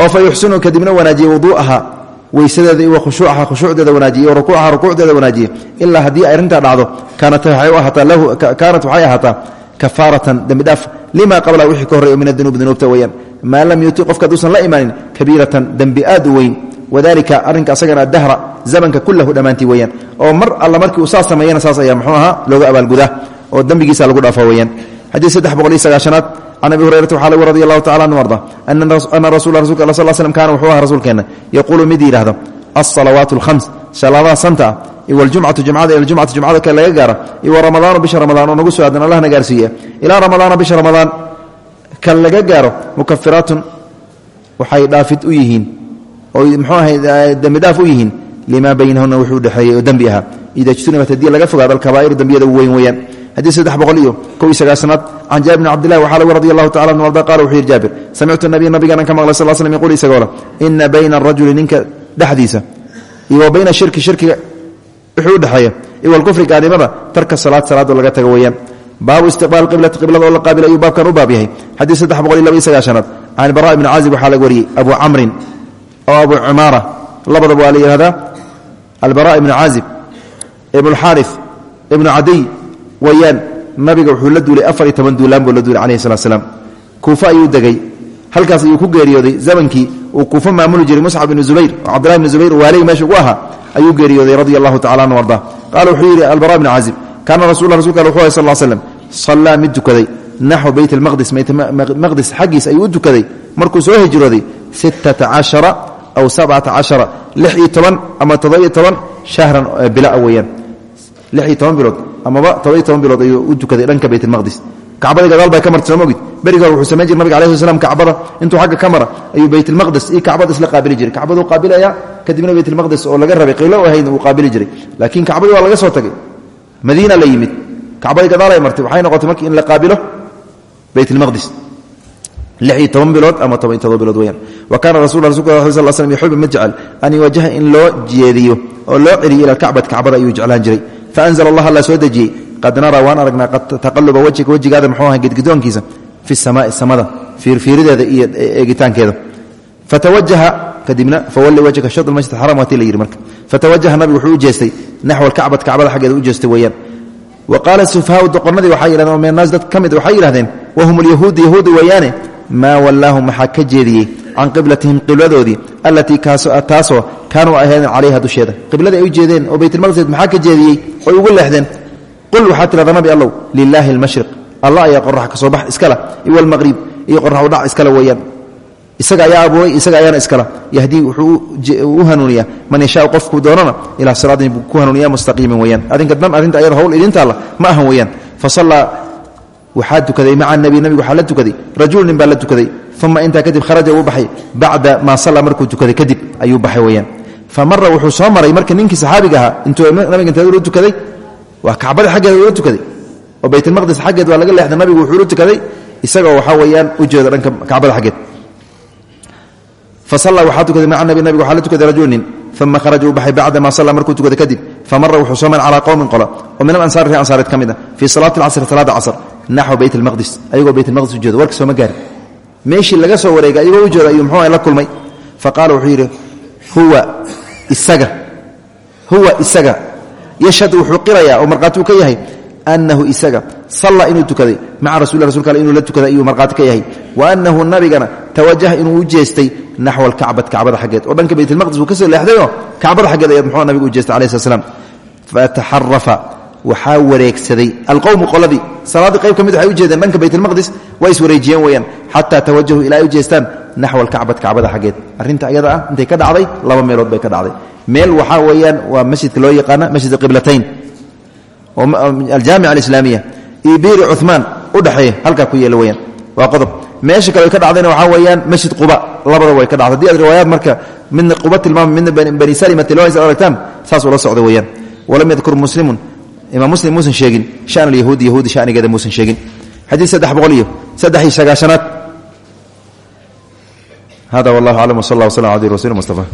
oo fa yuxsinu kadibna wanaajiye wuduu'aha weysadeeda iyo khushuucaha khushuucdeeda wanaajiye rukuucaha rukuucdeeda wanaajiye ilaa haddii arrintaa dhacdo kaanat waxay ahaataa kafaaratan dembidhaaf lima qablaha wixii ka horreeyo min adunuub dunuubta weyaan maa lam yuti qofka haduusan la imaanin kabiiratan dembi aad u weyn. Wadalika arrinka asagana dahra zamanka kullahu dhammaantii weyaan oo mar alla markii uu saas sameeyana saas ayaa muxuu ahaa looga abaalgudaa oo dembigiisa lagu dhaafo weyaan xadiid saddex boqol iyo sagaashanaad can abi hurayrata waxaa lagu radi allahu tacala anu arda ana rasula rasulka alla sal slm kaana wuxuu aha rasuulkeenna. Yaquulu mid yidhahdo alsalawaat alkhams iwaljumcatu jumcada ila jumcati jumcada kale laga gaara iwa ramadaanu bisha ramadaan oo nagu soo aadan allahna gaarsiiya. Ilaa ramadaana bisha ramadaan kan laga gaaro mukafiraatun waxay dhaafid u yihiin oo mxuu ahay dembidhaaf u yihiin limaa baynahuna wuxuu udhexeeyey oo dembi ahaa. Ida jtunibat haddii laga fogaado alkabaa'ir dembiyada weyn weeyaan. Xadiid saddex boqol iyo kow iyo sagaashanaad can jaabir bni cabdillahi waxaa lagu radi allahu tacala anu arda qala wuxuu yidhi jaabir samictu nabiya nabiganan ka maqlay sal slm yquul isagoo le ina bayna arajuli ninka dhexdiisa iyo wa bayna shirki shirkiga wuxuu udhexeeya iyo walkufri gaadnimada tarka salaad salaado laga tago weeyaan. Baabu istiqbaal qiblati qiblada oo la qaabilay ayuu baabkan u baab yahay. Xadiid saddex boqol iyo laba iyo sagaashanaad. Can bara ibni caazib waxaa laga wariyey abu camrin oo abu cumaara labadaba waa la yihahdaa albara ibnu caazib ibnu xaari ibnu cadiy wayaan nabiga wuxuu la duulay afar iyo toban duulaan buu la duulay calayhi salat slam kuufa ayuu degay halkaas ayuu ku geeriyooday zamankii uu kuufa maamuli jiray muscab ibnu zubayr. Oo cabdillahi zubayr waaley meesha ugu ayuu geeriyooday radia allahu anhu arda. Qaala wuxuu yidhi albara ibnu caazib kaana rasul rasulka al wuxu ahay sal slam sallaa mid tukaday naxwa beyt almaqdis maqdis xaggiis ayuu u tukaday markuu soo hijrooday sittata cashara aw sabcata cashara lix iyo toban ama toddobiyo toban shahran bilaa weeyaan. Lix iyo toban bilood amaba toddobiyo bilood ayuu u tukaday dhanka beyt almaqdis kacbada gadaal bay ka marta soo mogid berigi hore wuxuu samayn jir nabig alai sl slam kacbada. Intuu xagga ka mara ayuu beytalmaqdes iyo kacbada isla qaabili jiray. Kacbaduu qaabilaya kadibna beytalmaqdes oo laga rabay qiblo ahaydna uu qaabili jiray. Laakiin kacbadii waa laga soo tagay. Madiina la yimid. Kacbadii gadaalay martay. Waxay noqotay markii in la qaabilo iyo toban bilood ama bilood weyaan wa kaana rasul sal slm yuxibu mid jecel an yuwajaha in loo jeediyo oo loo celiyo ila alkacbati kacbada ayuu jeclaan jiray. Faanzla allah alla soo dejiyey. Qad naraa waan aragnaa taqaluba wejika wejigaada muxuu aha gedgidoonkiisa fi samaai samada fiirfiirideeda iyo eegitaankeeda. Fatawajaha kadibna fawalli wajhaka shad masjid xaram waatii la yidhi marka. Fatawajaha nabigu wuxuu u jeestay naxwa alkacbati kacbada xaggeeda u jeestay weeyaan. Wa qaala sufahaau doqonnadii waxay yidhahdeen oo minannaas dad ka mid waxay yidhahdeen wahum alyahuudu yahuudi weeyaane maa wallaahum maxaa ka jeediyey can qiblatihim qibladoodii allatii taasoo kaanuu ahaydeen calayha dusheeda? Qibladii ay u jeedeen oo baytulmaqdis maxaa ka jeediyey? Oy ugu leexdeen qul waxaa tidhahdaa nabi allow lilaahi almashriq allah ayaa qorax ka soo bax iskala iyo almaqrib iyo qorax udhac iskale weeyaan. Isaga ayaa abuuray isaga ayaana iskala. Yahdii wuxuu u hanuuniyaa man yashaau qofkuu doonana ilaa siraatin buu ku hanuuniya mustaqiiman weeyaan. Adinka dhan arrinta ayada hawl idintaalla ma ahan weeyaan. Fa sallaa waxaa tukaday maca nabi nabigu waxaa la tukaday rajul nin la tukaday. Uma intaa kadib kharaja uu baxay bacda maa salla markuu tukaday kadib ayuu baxay weeyaan. Fa mara wuxuu soo maray marka ninkii saxaabiga ahaa intuu inta u tukaday waa kacbada xaggeeda ula tukaday oo baytulmaqdis xaggeed waa laga leexday nabigu wuxuu ula tukaday isagoo waxaa weeyaan u jeeda dhanka kacbada xaggeed. Fa salla waxaa tukaday maca nabi nabiga waxaa la tukaday rajul nin uma kharaja uu baxay bacda maa salla markuu tukaday kadib famara wuxuu soo maray calaa qowmin qola oo min alansaari ree ansaareed ka mid ah fii salaati alcasri salaada casr naxwa beyt almaqdis ayagoo beyt almaqdis u jeeda warka sooma gaari. Meeshii laga soo wareegay ayagoo u jeeda ayuu muxuu la kulmay. Fa qaala wuxuu huwa isaga huwa isaga yashhad wuxuu oo markhaati ka yahay annahu isaga salla inuu tukaday maca rasul rasulka inuu la tukaday ayuu markhaati ka yahay wa annahu nabigana tawajaha inuu u jeestay naxwa alkacbati kacbada xaggeed oo dhanka baytulmaqdis uu ka soo leexdayoo kacbada xaggeed ayaad muxuu nabigu u jeestay alayh slat slam fataxarafa waxaa wareegsaday alqowmu qoladii salaaddii qayb ka waxay u jeedeen dhanka baytulmaqdis waa iswareejiyeen weeyaan xataa tawajahuu ilaa ay u jeestaan naxwa alkacbati kacbada ayada intay ka dhacday laba meelood bay ka dhacday meel waxaa weeyaan waa masjidka loo yaqaana masjid qiblatayn aljaamica alislaamiya iyo biiri cumaan u dhexeeya halkaa ku yeela weyaan waa qodob. Meesha kale ka dhacdayna waxaa weeyaan masjid quba labada way ka dhacday. Hadii aad riwaayaad marka midna quba tilmaama midna bani salima tilmamaysa aragtaan saas ula socda weeyaan. Walam yadkur muslimun. Imaam muslim muusan sheegin. Shan alyahuudi yahuudi shanigeeda muusan sheegin. Xadiid saddex boqol iyo saddex iyo sagaashanaad hada wallahu aclam wsal allah wslam abdi rasul mustafa